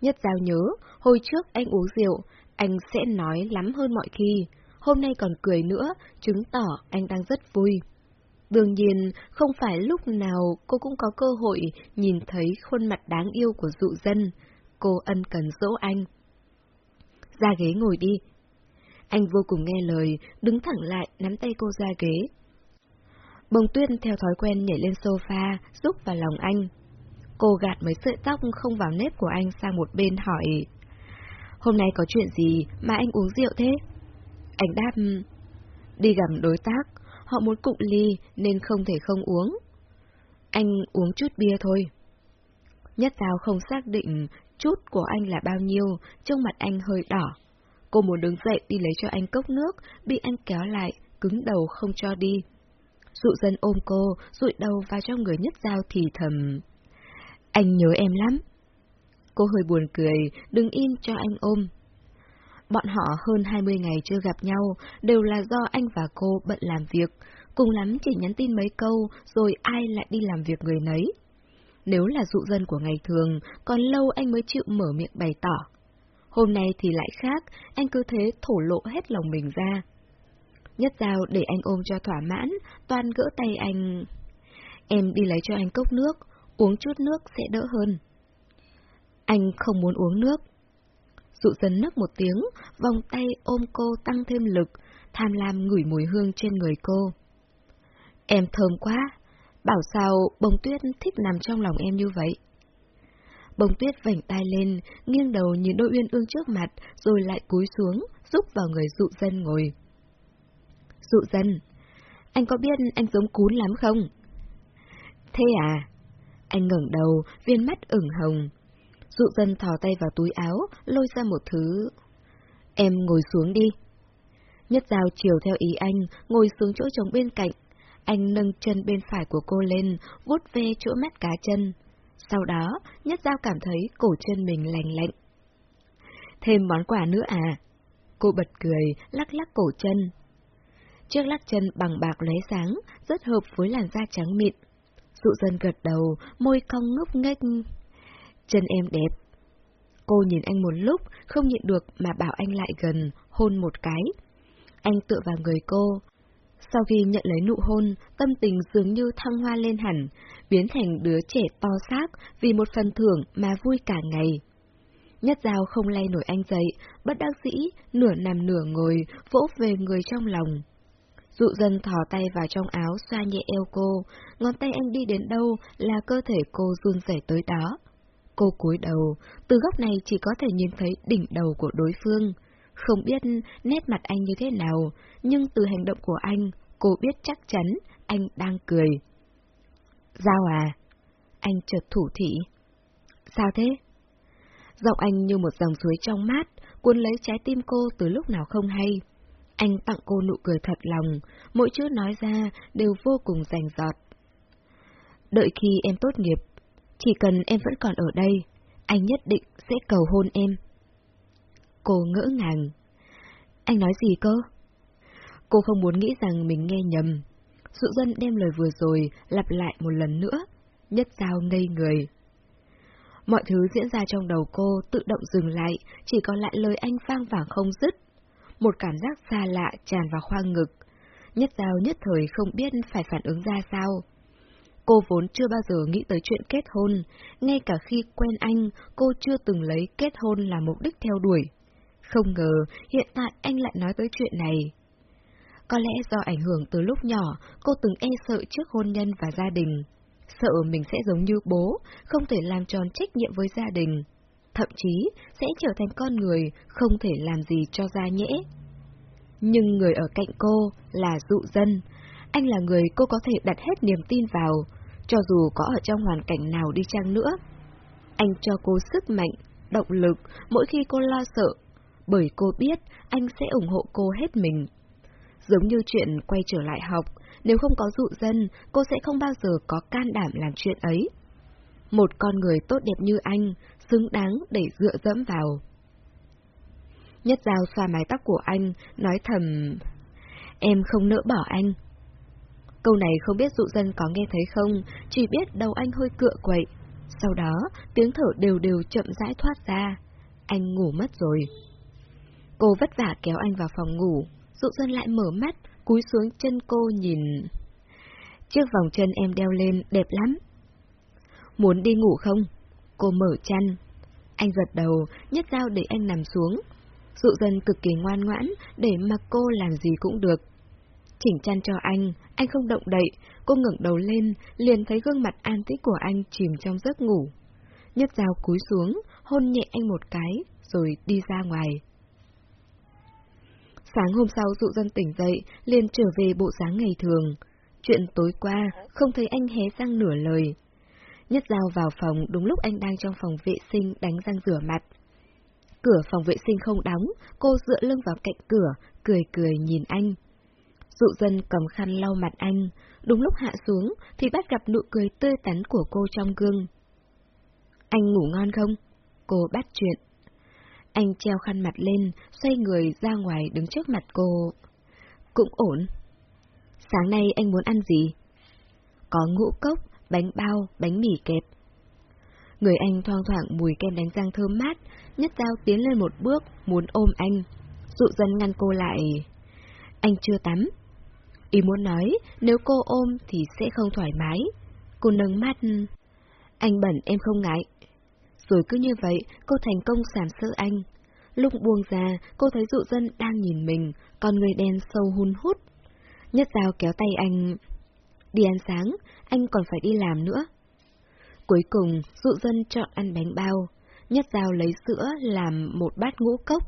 Nhất giao nhớ, hồi trước anh uống rượu, anh sẽ nói lắm hơn mọi khi. Hôm nay còn cười nữa, chứng tỏ anh đang rất vui. Đương nhiên, không phải lúc nào cô cũng có cơ hội nhìn thấy khuôn mặt đáng yêu của dụ dân. Cô ân cần dỗ anh. Ra ghế ngồi đi. Anh vô cùng nghe lời, đứng thẳng lại, nắm tay cô ra ghế. Bông tuyên theo thói quen nhảy lên sofa, giúp vào lòng anh. Cô gạt mấy sợi tóc không vào nếp của anh sang một bên hỏi. Hôm nay có chuyện gì mà anh uống rượu thế? Anh đáp, đi gặp đối tác, họ muốn cụng ly nên không thể không uống. Anh uống chút bia thôi. Nhất Giao không xác định chút của anh là bao nhiêu, trong mặt anh hơi đỏ. Cô muốn đứng dậy đi lấy cho anh cốc nước, bị anh kéo lại, cứng đầu không cho đi. Dụ dân ôm cô, rụi đầu vào trong người Nhất Giao thì thầm. Anh nhớ em lắm. Cô hơi buồn cười, đừng im cho anh ôm. Bọn họ hơn 20 ngày chưa gặp nhau, đều là do anh và cô bận làm việc, cùng lắm chỉ nhắn tin mấy câu, rồi ai lại đi làm việc người nấy. Nếu là dụ dân của ngày thường, còn lâu anh mới chịu mở miệng bày tỏ. Hôm nay thì lại khác, anh cứ thế thổ lộ hết lòng mình ra. Nhất dao để anh ôm cho thỏa mãn, toàn gỡ tay anh. Em đi lấy cho anh cốc nước, uống chút nước sẽ đỡ hơn. Anh không muốn uống nước. Dụ dân nấc một tiếng, vòng tay ôm cô tăng thêm lực, tham lam ngửi mùi hương trên người cô. Em thơm quá, bảo sao bông tuyết thích nằm trong lòng em như vậy. Bông tuyết vảnh tay lên, nghiêng đầu nhìn đôi uyên ương trước mặt, rồi lại cúi xuống, giúp vào người dụ dân ngồi. Dụ dân, anh có biết anh giống cún lắm không? Thế à? Anh ngẩng đầu, viên mắt ửng hồng. Dụ dân thò tay vào túi áo, lôi ra một thứ. Em ngồi xuống đi. Nhất dao chiều theo ý anh, ngồi xuống chỗ trống bên cạnh. Anh nâng chân bên phải của cô lên, vuốt ve chỗ mắt cá chân. Sau đó, Nhất dao cảm thấy cổ chân mình lành lạnh. Thêm món quà nữa à? Cô bật cười, lắc lắc cổ chân. Chiếc lắc chân bằng bạc lóe sáng, rất hợp với làn da trắng mịn. Dụ dân gật đầu, môi cong ngốc nghếch. Chân em đẹp. Cô nhìn anh một lúc, không nhịn được mà bảo anh lại gần, hôn một cái. Anh tựa vào người cô. Sau khi nhận lấy nụ hôn, tâm tình dường như thăng hoa lên hẳn, biến thành đứa trẻ to xác vì một phần thưởng mà vui cả ngày. Nhất dao không lay nổi anh dậy, bất đắc dĩ, nửa nằm nửa ngồi, vỗ về người trong lòng. Dụ dân thò tay vào trong áo xoa nhẹ eo cô, ngón tay anh đi đến đâu là cơ thể cô run rẩy tới đó. Cô cúi đầu, từ góc này chỉ có thể nhìn thấy đỉnh đầu của đối phương. Không biết nét mặt anh như thế nào, nhưng từ hành động của anh, cô biết chắc chắn anh đang cười. Giao à? Anh chợt thủ thị. Sao thế? Giọng anh như một dòng suối trong mát, cuốn lấy trái tim cô từ lúc nào không hay. Anh tặng cô nụ cười thật lòng, mỗi chữ nói ra đều vô cùng rành giọt. Đợi khi em tốt nghiệp, chỉ cần em vẫn còn ở đây, anh nhất định sẽ cầu hôn em. Cô ngỡ ngàng. Anh nói gì cơ? Cô không muốn nghĩ rằng mình nghe nhầm. Dụ dân đem lời vừa rồi lặp lại một lần nữa, nhất giao ngây người. Mọi thứ diễn ra trong đầu cô tự động dừng lại, chỉ còn lại lời anh vang vàng không dứt. Một cảm giác xa lạ tràn vào khoang ngực. Nhất giao nhất thời không biết phải phản ứng ra sao. Cô vốn chưa bao giờ nghĩ tới chuyện kết hôn, ngay cả khi quen anh, cô chưa từng lấy kết hôn là mục đích theo đuổi. Không ngờ, hiện tại anh lại nói tới chuyện này. Có lẽ do ảnh hưởng từ lúc nhỏ, cô từng e sợ trước hôn nhân và gia đình. Sợ mình sẽ giống như bố, không thể làm tròn trách nhiệm với gia đình. Thậm chí sẽ trở thành con người không thể làm gì cho ra nhẽ. Nhưng người ở cạnh cô là dụ dân. Anh là người cô có thể đặt hết niềm tin vào, cho dù có ở trong hoàn cảnh nào đi chăng nữa. Anh cho cô sức mạnh, động lực mỗi khi cô lo sợ, bởi cô biết anh sẽ ủng hộ cô hết mình. Giống như chuyện quay trở lại học, nếu không có dụ dân, cô sẽ không bao giờ có can đảm làm chuyện ấy. Một con người tốt đẹp như anh, xứng đáng để dựa dẫm vào. Nhất dao xoa mái tóc của anh, nói thầm, em không nỡ bỏ anh. Câu này không biết dụ dân có nghe thấy không, chỉ biết đầu anh hơi cựa quậy. Sau đó, tiếng thở đều đều chậm rãi thoát ra. Anh ngủ mất rồi. Cô vất vả kéo anh vào phòng ngủ, dụ dân lại mở mắt, cúi xuống chân cô nhìn. Chiếc vòng chân em đeo lên đẹp lắm. Muốn đi ngủ không? Cô mở chăn. Anh giật đầu, nhất dao để anh nằm xuống. Dụ dân cực kỳ ngoan ngoãn, để mặc cô làm gì cũng được. Chỉnh chăn cho anh, anh không động đậy, cô ngẩng đầu lên, liền thấy gương mặt an tĩnh của anh chìm trong giấc ngủ. Nhất dao cúi xuống, hôn nhẹ anh một cái, rồi đi ra ngoài. Sáng hôm sau dụ dân tỉnh dậy, liền trở về bộ dáng ngày thường. Chuyện tối qua, không thấy anh hé răng nửa lời. Nhất giao vào phòng đúng lúc anh đang trong phòng vệ sinh đánh răng rửa mặt. Cửa phòng vệ sinh không đóng, cô dựa lưng vào cạnh cửa, cười cười nhìn anh. Dụ dân cầm khăn lau mặt anh, đúng lúc hạ xuống thì bắt gặp nụ cười tươi tắn của cô trong gương. Anh ngủ ngon không? Cô bắt chuyện. Anh treo khăn mặt lên, xoay người ra ngoài đứng trước mặt cô. Cũng ổn. Sáng nay anh muốn ăn gì? Có ngũ cốc, bánh bao, bánh mì kẹp. Người anh thoang thoảng mùi kem đánh răng thơm mát, nhất dao tiến lên một bước, muốn ôm anh. Dụ dân ngăn cô lại. Anh chưa tắm. Ý muốn nói, nếu cô ôm thì sẽ không thoải mái. Cô nâng mắt. Anh bẩn em không ngại. Rồi cứ như vậy, cô thành công sản sỡ anh. Lúc buông ra, cô thấy dụ dân đang nhìn mình, con người đen sâu hun hút. Nhất dao kéo tay anh. Đi ăn sáng, anh còn phải đi làm nữa. Cuối cùng, dụ dân chọn ăn bánh bao. Nhất dao lấy sữa làm một bát ngũ cốc.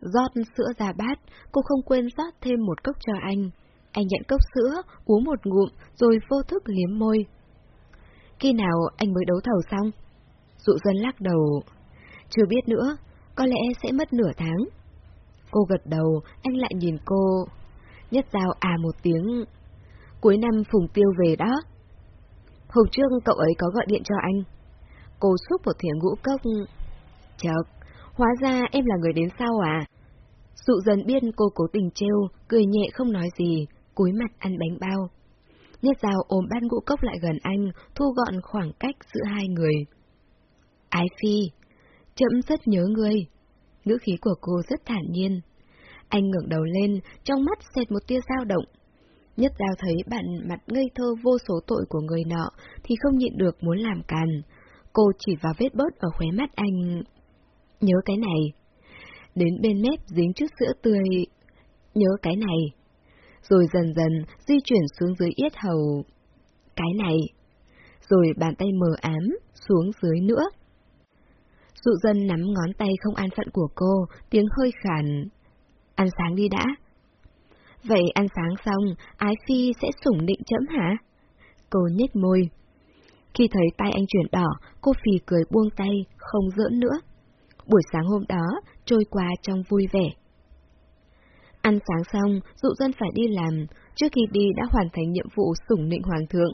Rót sữa ra bát, cô không quên rót thêm một cốc cho anh. Anh nhận cốc sữa, uống một ngụm, rồi vô thức liếm môi. Khi nào anh mới đấu thầu xong? Dụ dân lắc đầu. Chưa biết nữa, có lẽ sẽ mất nửa tháng. Cô gật đầu, anh lại nhìn cô. Nhất dao à một tiếng. Cuối năm Phùng Tiêu về đó. Hôm trước cậu ấy có gọi điện cho anh. Cô xúc một thìa ngũ cốc. Chợt, hóa ra em là người đến sau à? Dụ dần biết cô cố tình trêu, cười nhẹ không nói gì, cúi mặt ăn bánh bao. Nhất rào ôm bát ngũ cốc lại gần anh, thu gọn khoảng cách giữa hai người. Ái Phi, chậm rất nhớ ngươi. Ngữ khí của cô rất thản nhiên. Anh ngẩng đầu lên, trong mắt xẹt một tia dao động. Nhất giao thấy bạn mặt ngây thơ vô số tội của người nọ, thì không nhịn được muốn làm càn. Cô chỉ vào vết bớt ở khóe mắt anh. Nhớ cái này. Đến bên mép dính chút sữa tươi. Nhớ cái này. Rồi dần dần di chuyển xuống dưới yết hầu. Cái này. Rồi bàn tay mờ ám xuống dưới nữa. Dụ dân nắm ngón tay không an phận của cô, tiếng hơi khản. Ăn sáng đi đã. Vậy ăn sáng xong, Ái Phi sẽ sủng định chấm hả? Cô nhếch môi. Khi thấy tay anh chuyển đỏ, cô phì cười buông tay, không giỡn nữa. Buổi sáng hôm đó, trôi qua trong vui vẻ. Ăn sáng xong, dụ dân phải đi làm, trước khi đi đã hoàn thành nhiệm vụ sủng nịnh hoàng thượng.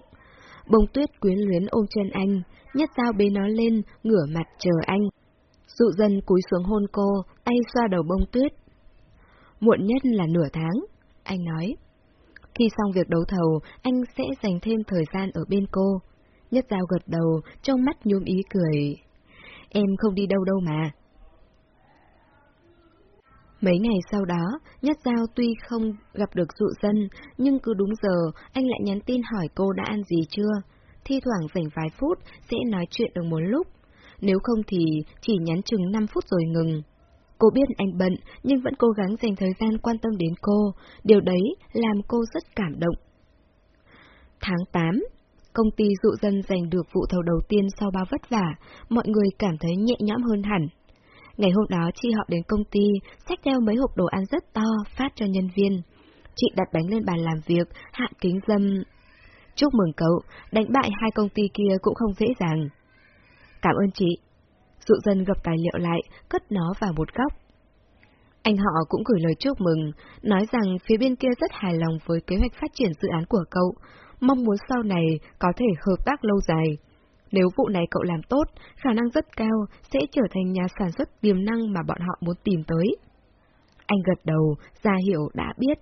Bông tuyết quyến luyến ôm chân anh, nhất dao bế nó lên, ngửa mặt chờ anh. Dụ dân cúi xuống hôn cô, tay xoa đầu bông tuyết. Muộn nhất là nửa tháng, anh nói. Khi xong việc đấu thầu, anh sẽ dành thêm thời gian ở bên cô. Nhất dao gật đầu, trong mắt nhuôm ý cười. Em không đi đâu đâu mà. Mấy ngày sau đó, Nhất Giao tuy không gặp được dụ dân, nhưng cứ đúng giờ, anh lại nhắn tin hỏi cô đã ăn gì chưa. Thi thoảng dành vài phút, sẽ nói chuyện được một lúc. Nếu không thì chỉ nhắn chừng 5 phút rồi ngừng. Cô biết anh bận, nhưng vẫn cố gắng dành thời gian quan tâm đến cô, điều đấy làm cô rất cảm động. Tháng 8, công ty dụ dân giành được vụ thầu đầu tiên sau bao vất vả, mọi người cảm thấy nhẹ nhõm hơn hẳn. Ngày hôm đó chị họ đến công ty, xách theo mấy hộp đồ ăn rất to, phát cho nhân viên. Chị đặt bánh lên bàn làm việc, hạ kính dâm. Chúc mừng cậu, đánh bại hai công ty kia cũng không dễ dàng. Cảm ơn chị. Dụ dân gặp tài liệu lại, cất nó vào một góc. Anh họ cũng gửi lời chúc mừng, nói rằng phía bên kia rất hài lòng với kế hoạch phát triển dự án của cậu, mong muốn sau này có thể hợp tác lâu dài. Nếu vụ này cậu làm tốt, khả năng rất cao sẽ trở thành nhà sản xuất tiềm năng mà bọn họ muốn tìm tới. Anh gật đầu, ra hiểu đã biết.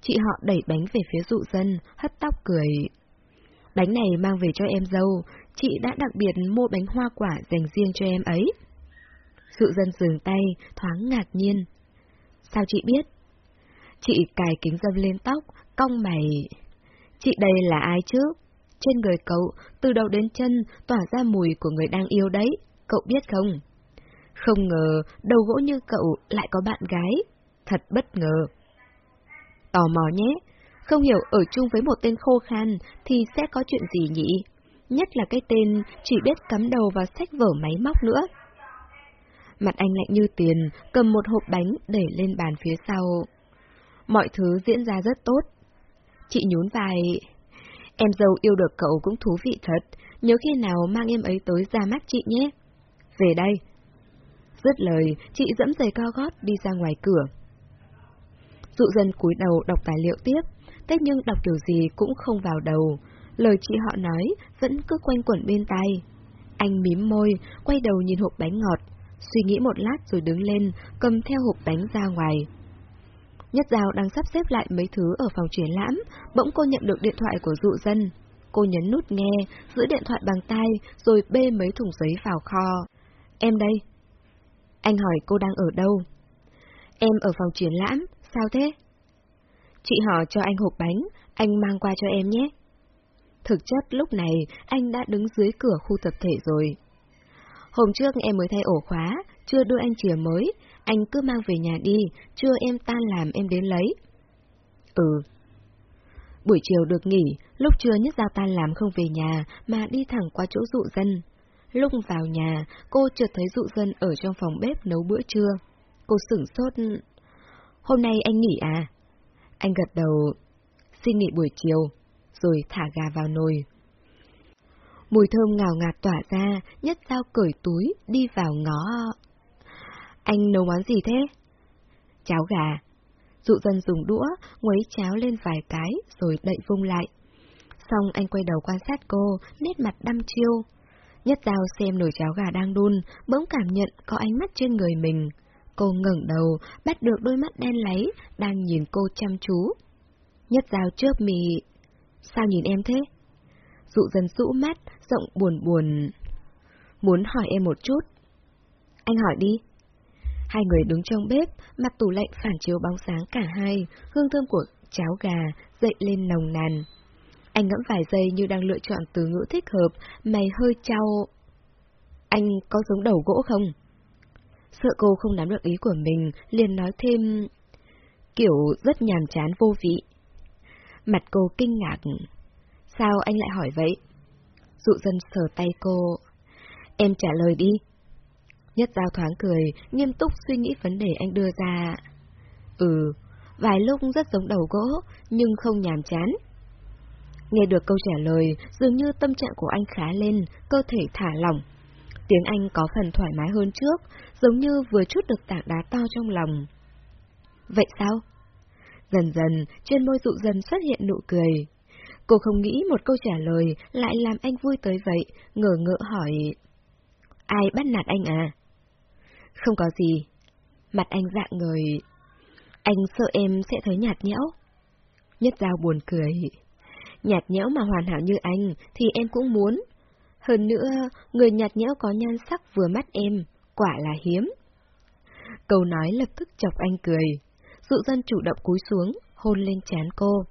Chị họ đẩy bánh về phía dụ dân, hất tóc cười. Bánh này mang về cho em dâu, chị đã đặc biệt mua bánh hoa quả dành riêng cho em ấy. Sự dân dừng tay, thoáng ngạc nhiên. Sao chị biết? Chị cài kính dâm lên tóc, cong mày. Chị đây là ai chứ? Trên người cậu, từ đầu đến chân, tỏa ra mùi của người đang yêu đấy, cậu biết không? Không ngờ, đầu gỗ như cậu lại có bạn gái. Thật bất ngờ. Tò mò nhé, không hiểu ở chung với một tên khô khan thì sẽ có chuyện gì nhỉ? Nhất là cái tên chỉ biết cắm đầu vào sách vở máy móc nữa. Mặt anh lạnh như tiền, cầm một hộp bánh đẩy lên bàn phía sau. Mọi thứ diễn ra rất tốt. Chị nhún vai, Em dâu yêu được cậu cũng thú vị thật, nhớ khi nào mang em ấy tới ra mắt chị nhé. Về đây. Dứt lời, chị dẫm giày cao gót đi ra ngoài cửa. Dụ dân cúi đầu đọc tài liệu tiếp, thế nhưng đọc kiểu gì cũng không vào đầu. Lời chị họ nói vẫn cứ quanh quẩn bên tai. Anh mím môi, quay đầu nhìn hộp bánh ngọt, suy nghĩ một lát rồi đứng lên, cầm theo hộp bánh ra ngoài. Nhất Giao đang sắp xếp lại mấy thứ ở phòng triển lãm, bỗng cô nhận được điện thoại của dụ dân. Cô nhấn nút nghe, giữ điện thoại bằng tay, rồi bê mấy thùng giấy vào kho. Em đây. Anh hỏi cô đang ở đâu? Em ở phòng triển lãm, sao thế? Chị họ cho anh hộp bánh, anh mang qua cho em nhé. Thực chất lúc này anh đã đứng dưới cửa khu tập thể rồi. Hôm trước em mới thay ổ khóa, chưa đưa anh chìa mới, anh cứ mang về nhà đi, chưa em tan làm em đến lấy. Ừ. Buổi chiều được nghỉ, lúc trưa nhất ra tan làm không về nhà mà đi thẳng qua chỗ dụ dân. Lúc vào nhà, cô chợt thấy dụ dân ở trong phòng bếp nấu bữa trưa. Cô sửng sốt. Hôm nay anh nghỉ à? Anh gật đầu. Xin nghỉ buổi chiều, rồi thả gà vào nồi. Mùi thơm ngào ngạt tỏa ra, nhất dao cởi túi, đi vào ngó. Anh nấu món gì thế? Cháo gà. Dụ dân dùng đũa, nguấy cháo lên vài cái, rồi đậy vung lại. Xong anh quay đầu quan sát cô, nét mặt đăm chiêu. Nhất dao xem nồi cháo gà đang đun, bỗng cảm nhận có ánh mắt trên người mình. Cô ngẩng đầu, bắt được đôi mắt đen lấy, đang nhìn cô chăm chú. Nhất dao chớp mì. Sao nhìn em thế? Dụ dần rũ mắt, rộng buồn buồn. Muốn hỏi em một chút. Anh hỏi đi. Hai người đứng trong bếp, mặt tủ lạnh phản chiếu bóng sáng cả hai, hương thơm của cháo gà dậy lên nồng nàn. Anh ngẫm vài giây như đang lựa chọn từ ngữ thích hợp, mày hơi trao. Anh có giống đầu gỗ không? Sợ cô không nắm được ý của mình, liền nói thêm... Kiểu rất nhàm chán vô vị. Mặt cô kinh ngạc. Sao anh lại hỏi vậy? Dụ dân sờ tay cô. Em trả lời đi. Nhất giao thoáng cười, nghiêm túc suy nghĩ vấn đề anh đưa ra. Ừ, vài lúc rất giống đầu gỗ, nhưng không nhàm chán. Nghe được câu trả lời, dường như tâm trạng của anh khá lên, cơ thể thả lỏng. Tiếng Anh có phần thoải mái hơn trước, giống như vừa chút được tảng đá to trong lòng. Vậy sao? Dần dần, trên môi dụ dần xuất hiện nụ cười. Cô không nghĩ một câu trả lời lại làm anh vui tới vậy, ngờ ngỡ hỏi. Ai bắt nạt anh à? Không có gì. Mặt anh dạng người. Anh sợ em sẽ thấy nhạt nhẽo. Nhất Giao buồn cười. Nhạt nhẽo mà hoàn hảo như anh thì em cũng muốn. Hơn nữa, người nhạt nhẽo có nhan sắc vừa mắt em, quả là hiếm. Câu nói lập tức chọc anh cười. Dụ dân chủ động cúi xuống, hôn lên chán cô.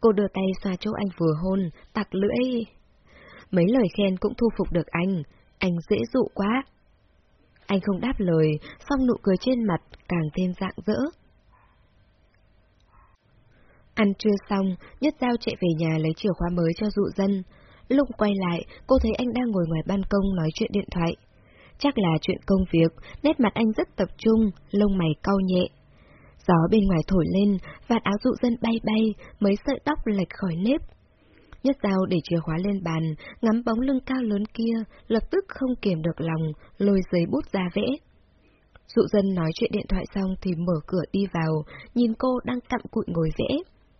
Cô đưa tay xoa chỗ anh vừa hôn, tặc lưỡi. Mấy lời khen cũng thu phục được anh, anh dễ dụ quá. Anh không đáp lời, song nụ cười trên mặt càng thêm dạng dỡ. Ăn trưa xong, Nhất Giao chạy về nhà lấy chìa khóa mới cho dụ dân. Lúc quay lại, cô thấy anh đang ngồi ngoài ban công nói chuyện điện thoại. Chắc là chuyện công việc, nét mặt anh rất tập trung, lông mày cau nhẹ. Gió bên ngoài thổi lên, vạt áo dụ dân bay bay, mấy sợi tóc lệch khỏi nếp. Nhất dao để chìa khóa lên bàn, ngắm bóng lưng cao lớn kia, lập tức không kiềm được lòng, lôi giấy bút ra vẽ. Dụ dân nói chuyện điện thoại xong thì mở cửa đi vào, nhìn cô đang cặm cụi ngồi vẽ,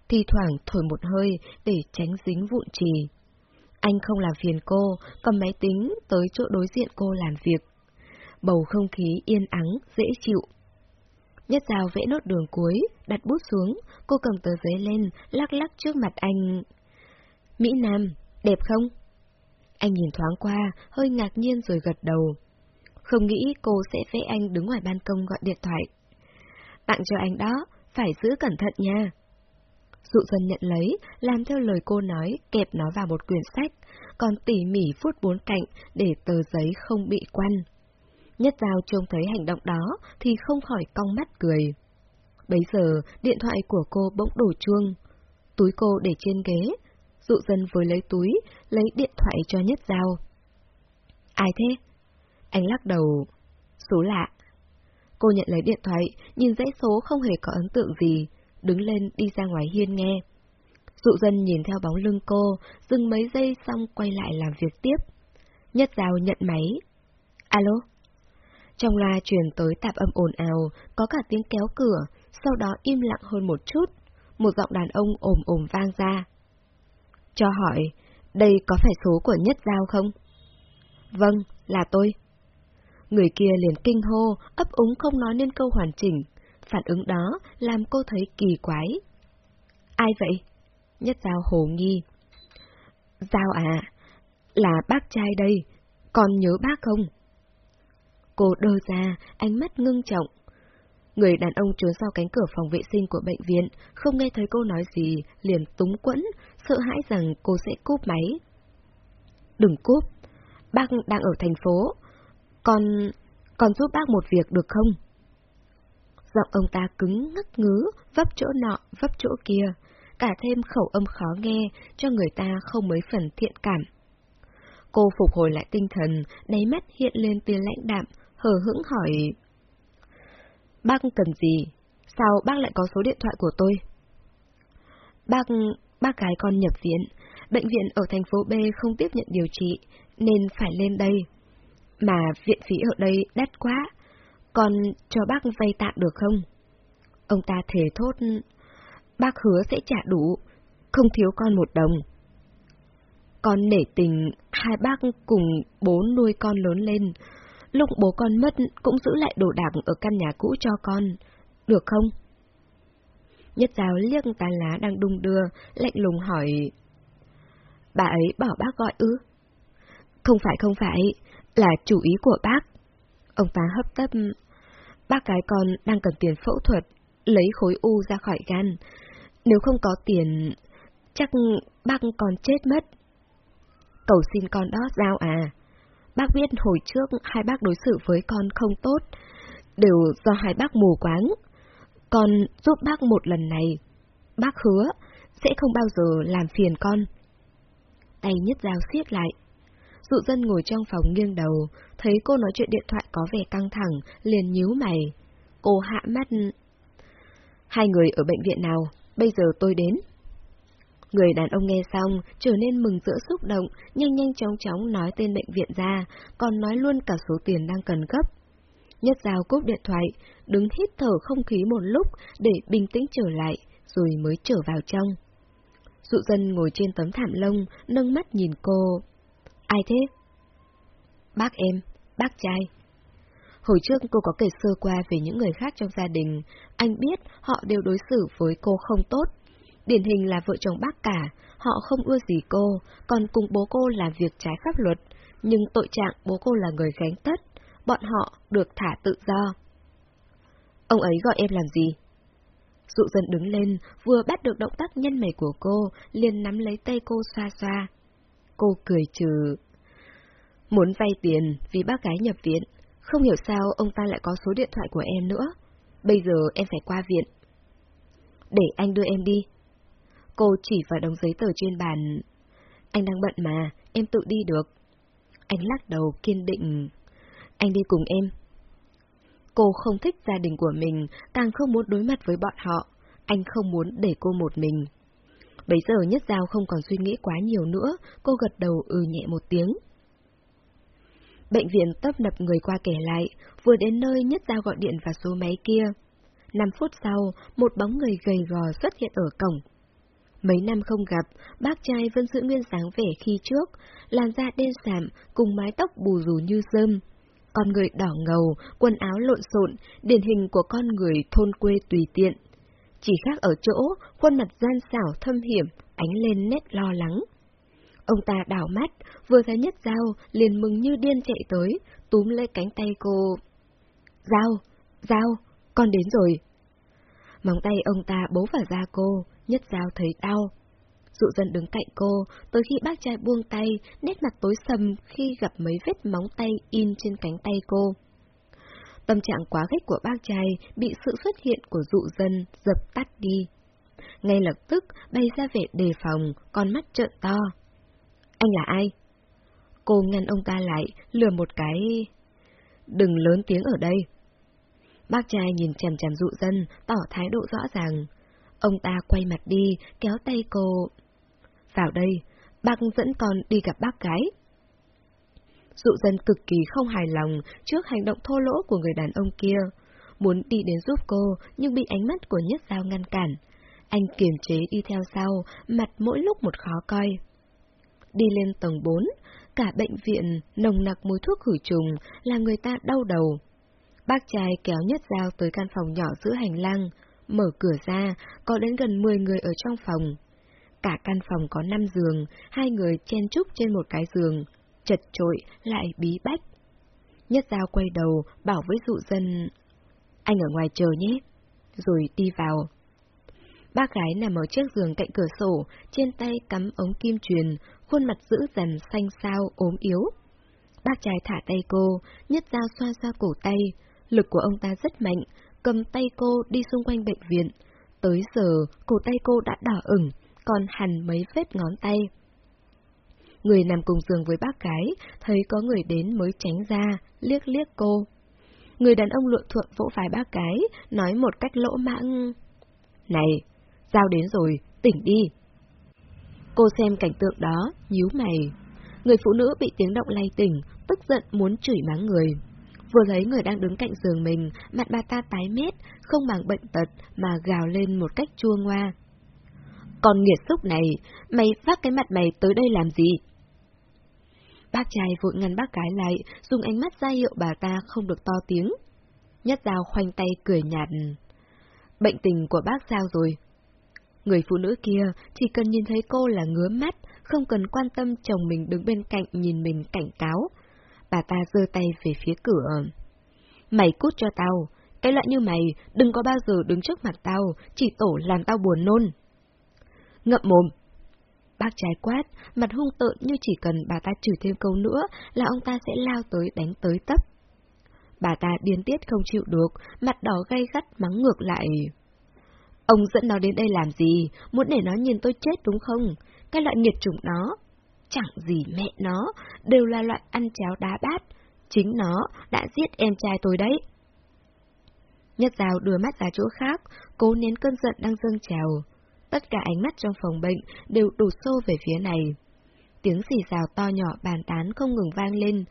thi thoảng thổi một hơi để tránh dính vụn trì. Anh không làm phiền cô, cầm máy tính tới chỗ đối diện cô làm việc. Bầu không khí yên ắng, dễ chịu. Nhất dao vẽ nốt đường cuối, đặt bút xuống, cô cầm tờ giấy lên, lắc lắc trước mặt anh. Mỹ Nam, đẹp không? Anh nhìn thoáng qua, hơi ngạc nhiên rồi gật đầu. Không nghĩ cô sẽ vẽ anh đứng ngoài ban công gọi điện thoại. Tặng cho anh đó, phải giữ cẩn thận nha. Dụ dân nhận lấy, làm theo lời cô nói, kẹp nó vào một quyển sách, còn tỉ mỉ phút bốn cạnh để tờ giấy không bị quăn. Nhất Giao trông thấy hành động đó thì không khỏi cong mắt cười. Bấy giờ, điện thoại của cô bỗng đổ chuông. Túi cô để trên ghế. Dụ dân vừa lấy túi, lấy điện thoại cho Nhất Giao. Ai thế? Anh lắc đầu. Số lạ. Cô nhận lấy điện thoại, nhìn dãy số không hề có ấn tượng gì, đứng lên đi ra ngoài hiên nghe. Dụ dân nhìn theo bóng lưng cô, dừng mấy giây xong quay lại làm việc tiếp. Nhất Giao nhận máy. Alo? Trong loa truyền tới tạp âm ồn ào, có cả tiếng kéo cửa, sau đó im lặng hơn một chút. Một giọng đàn ông ồm ồm vang ra. Cho hỏi, đây có phải số của Nhất Giao không? Vâng, là tôi. Người kia liền kinh hô, ấp úng không nói nên câu hoàn chỉnh. Phản ứng đó làm cô thấy kỳ quái. Ai vậy? Nhất Giao hồ nghi. Giao à, là bác trai đây, con nhớ bác không? Cô đơ ra, ánh mắt ngưng trọng. Người đàn ông trốn sau cánh cửa phòng vệ sinh của bệnh viện, không nghe thấy cô nói gì, liền túng quẫn, sợ hãi rằng cô sẽ cúp máy. Đừng cúp, bác đang ở thành phố. Con... con giúp bác một việc được không? Giọng ông ta cứng ngắc ngứ, vấp chỗ nọ, vấp chỗ kia, cả thêm khẩu âm khó nghe, cho người ta không mấy phần thiện cảm. Cô phục hồi lại tinh thần, đáy mắt hiện lên tia lãnh đạm, hờ hững hỏi. Bác cần gì? Sao bác lại có số điện thoại của tôi? Bác, bác gái con nhập viện. Bệnh viện ở thành phố B không tiếp nhận điều trị, nên phải lên đây. Mà viện phí ở đây đắt quá. Con cho bác vay tạm được không? Ông ta thề thốt. Bác hứa sẽ trả đủ, không thiếu con một đồng. Con nể tình hai bác cùng bố nuôi con lớn lên, lúc bố con mất cũng giữ lại đồ đạc ở căn nhà cũ cho con, được không? Nhất giáo liếc tàn lá đang đung đưa, lạnh lùng hỏi. Bà ấy bảo bác gọi ư? Không phải không phải, là chủ ý của bác. Ông ta hấp tấp. Bác gái con đang cần tiền phẫu thuật, lấy khối u ra khỏi gan. Nếu không có tiền, chắc bác còn chết mất. Cầu xin con đó giao à. Bác biết hồi trước hai bác đối xử với con không tốt, đều do hai bác mù quáng. Con giúp bác một lần này, bác hứa sẽ không bao giờ làm phiền con. Tay nhất dao siết lại. Dụ dân ngồi trong phòng nghiêng đầu, thấy cô nói chuyện điện thoại có vẻ căng thẳng, liền nhíu mày. Cô hạ mắt. Hai người ở bệnh viện nào, bây giờ tôi đến. Người đàn ông nghe xong, trở nên mừng rỡ xúc động, nhanh nhanh chóng chóng nói tên bệnh viện ra, còn nói luôn cả số tiền đang cần gấp. Nhất Giao cúp điện thoại, đứng hít thở không khí một lúc để bình tĩnh trở lại, rồi mới trở vào trong. Dụ dân ngồi trên tấm thảm lông, nâng mắt nhìn cô. Ai thế? Bác em, bác trai. Hồi trước cô có kể sơ qua về những người khác trong gia đình, anh biết họ đều đối xử với cô không tốt, Điển hình là vợ chồng bác cả, họ không ưa gì cô, còn cùng bố cô làm việc trái pháp luật, nhưng tội trạng bố cô là người gánh tất, bọn họ được thả tự do. Ông ấy gọi em làm gì? Dụ dân đứng lên, vừa bắt được động tác nhân mày của cô, liền nắm lấy tay cô xoa xoa. Cô cười trừ. Muốn vay tiền vì bác gái nhập viện, không hiểu sao ông ta lại có số điện thoại của em nữa. Bây giờ em phải qua viện. Để anh đưa em đi, Cô chỉ vào đống giấy tờ trên bàn. Anh đang bận mà, em tự đi được. Anh lắc đầu kiên định. Anh đi cùng em. Cô không thích gia đình của mình, càng không muốn đối mặt với bọn họ. Anh không muốn để cô một mình. Bây giờ Nhất Giao không còn suy nghĩ quá nhiều nữa, cô gật đầu ừ nhẹ một tiếng. Bệnh viện tấp nập người qua kể lại, vừa đến nơi Nhất Giao gọi điện vào số máy kia. Năm phút sau, một bóng người gầy gò xuất hiện ở cổng. Mấy năm không gặp, bác trai vẫn giữ nguyên dáng vẻ khi trước, làn da đen sạm cùng mái tóc bù rù như rơm. Con người đỏ ngầu, quần áo lộn xộn, điển hình của con người thôn quê tùy tiện. Chỉ khác ở chỗ, khuôn mặt gian xảo thâm hiểm, ánh lên nét lo lắng. Ông ta đảo mắt, vừa thấy nhất dao, liền mừng như điên chạy tới, túm lấy cánh tay cô. Dao, dao, con đến rồi. Móng tay ông ta bấu vào da cô, Nhất Giao thấy đau. Dụ dân đứng cạnh cô, tới khi bác trai buông tay, nét mặt tối sầm khi gặp mấy vết móng tay in trên cánh tay cô. Tâm trạng quá ghét của bác trai bị sự xuất hiện của dụ dân dập tắt đi. Ngay lập tức bay ra vẻ đề phòng, con mắt trợn to. Anh là ai? Cô ngăn ông ta lại, lừa một cái... Đừng lớn tiếng ở đây. Bác trai nhìn chằm chằm dụ dân, tỏ thái độ rõ ràng. Ông ta quay mặt đi, kéo tay cô. Vào đây, bác dẫn con đi gặp bác gái. Dụ dân cực kỳ không hài lòng trước hành động thô lỗ của người đàn ông kia. Muốn đi đến giúp cô, nhưng bị ánh mắt của Nhất Giao ngăn cản. Anh kiềm chế đi theo sau, mặt mỗi lúc một khó coi. Đi lên tầng 4, cả bệnh viện nồng nặc mùi thuốc khử trùng là người ta đau đầu. Bác trai kéo Nhất Giao tới căn phòng nhỏ giữa hành lang, mở cửa ra, có đến gần 10 người ở trong phòng. Cả căn phòng có năm giường, hai người chen chúc trên một cái giường, chật trội lại bí bách. Nhất Giao quay đầu, bảo với dụ dân, anh ở ngoài chờ nhé, rồi đi vào. Bác gái nằm ở chiếc giường cạnh cửa sổ, trên tay cắm ống kim truyền, khuôn mặt dữ dằn xanh xao, ốm yếu. Bác trai thả tay cô, nhất dao xoa xoa cổ tay, lực của ông ta rất mạnh, cầm tay cô đi xung quanh bệnh viện. Tới giờ, cổ tay cô đã đỏ ửng, còn hằn mấy vết ngón tay. Người nằm cùng giường với bác gái, thấy có người đến mới tránh ra, liếc liếc cô. Người đàn ông lụa thuộm vỗ phải bác gái, nói một cách lỗ mãng. Này, Giao đến rồi, tỉnh đi. Cô xem cảnh tượng đó, nhíu mày. Người phụ nữ bị tiếng động lay tỉnh, tức giận muốn chửi mắng người. Vừa thấy người đang đứng cạnh giường mình, mặt bà ta tái mét, không bằng bệnh tật mà gào lên một cách chua ngoa. Còn nghiệt xúc này, mày phát cái mặt mày tới đây làm gì? Bác trai vội ngăn bác gái lại, dùng ánh mắt ra hiệu bà ta không được to tiếng. Nhất dao khoanh tay cười nhạt. Bệnh tình của bác sao rồi? Người phụ nữ kia chỉ cần nhìn thấy cô là ngứa mắt, không cần quan tâm chồng mình đứng bên cạnh nhìn mình cảnh cáo. Bà ta giơ tay về phía cửa. Mày cút cho tao, cái loại như mày đừng có bao giờ đứng trước mặt tao, chỉ tổ làm tao buồn nôn. Ngậm mồm. Bác trái quát, mặt hung tợn như chỉ cần bà ta chửi thêm câu nữa là ông ta sẽ lao tới đánh tới tấp. Bà ta điên tiết không chịu được, mặt đỏ gay gắt mắng ngược lại. Ông dẫn nó đến đây làm gì? Muốn để nó nhìn tôi chết đúng không? Cái loại nghiệt chủng đó. Chẳng gì mẹ nó, đều là loại ăn cháo đá bát. Chính nó đã giết em trai tôi đấy. Nhất rào đưa mắt ra chỗ khác, cố nén cơn giận đang dâng trào. Tất cả ánh mắt trong phòng bệnh đều đổ xô về phía này. Tiếng xì xào to nhỏ bàn tán không ngừng vang lên,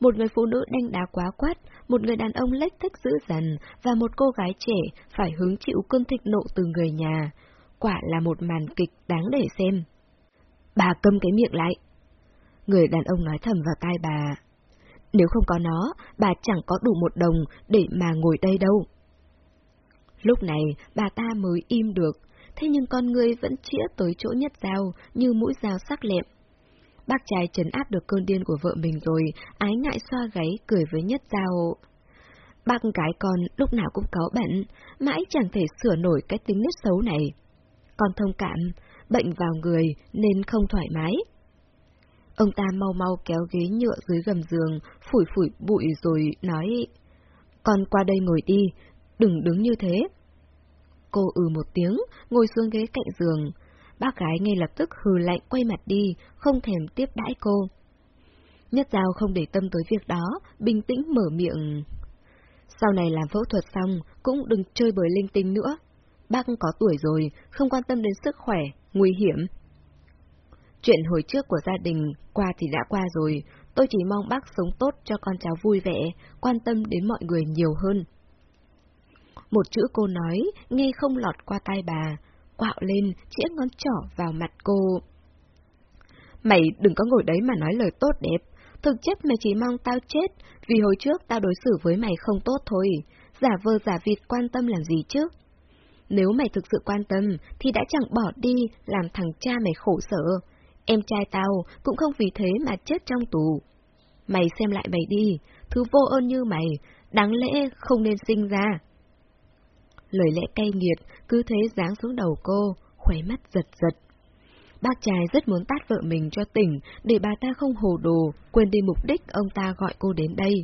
một người phụ nữ đanh đá quá quát, một người đàn ông lách thức dữ dằn, và một cô gái trẻ phải hứng chịu cơn thịnh nộ từ người nhà. Quả là một màn kịch đáng để xem. Bà câm cái miệng lại. Người đàn ông nói thầm vào tai bà. Nếu không có nó, bà chẳng có đủ một đồng để mà ngồi đây đâu. Lúc này, bà ta mới im được, thế nhưng con người vẫn chĩa tới chỗ nhất dao như mũi dao sắc lẹm. Bác trai trấn áp được cơn điên của vợ mình rồi, ái ngại xoa gáy cười với nhất giao. Bác gái con lúc nào cũng có bận, mãi chẳng thể sửa nổi cái tính nết xấu này. Con thông cảm, bệnh vào người nên không thoải mái. Ông ta mau mau kéo ghế nhựa dưới gầm giường, phủi phủi bụi rồi nói, Con qua đây ngồi đi, đừng đứng như thế. Cô ừ một tiếng, ngồi xuống ghế cạnh giường, Bác gái ngay lập tức hừ lạnh quay mặt đi, không thèm tiếp đãi cô. Nhất Giao không để tâm tới việc đó, bình tĩnh mở miệng. Sau này làm phẫu thuật xong, cũng đừng chơi bời linh tinh nữa. Bác có tuổi rồi, không quan tâm đến sức khỏe, nguy hiểm. Chuyện hồi trước của gia đình, qua thì đã qua rồi, tôi chỉ mong bác sống tốt cho con cháu vui vẻ, quan tâm đến mọi người nhiều hơn. Một chữ cô nói, nghe không lọt qua tai bà, quạo lên, chĩa ngón trỏ vào mặt cô. Mày đừng có ngồi đấy mà nói lời tốt đẹp, thực chất mày chỉ mong tao chết, vì hồi trước tao đối xử với mày không tốt thôi, giả vờ giả vịt quan tâm làm gì chứ? Nếu mày thực sự quan tâm, thì đã chẳng bỏ đi làm thằng cha mày khổ sở. Em trai tao cũng không vì thế mà chết trong tù. Mày xem lại mày đi, thứ vô ơn như mày, đáng lẽ không nên sinh ra lời lẽ cay nghiệt cứ thế giáng xuống đầu cô, khóe mắt giật giật. Bác trai rất muốn tát vợ mình cho tỉnh, để bà ta không hồ đồ, quên đi mục đích ông ta gọi cô đến đây.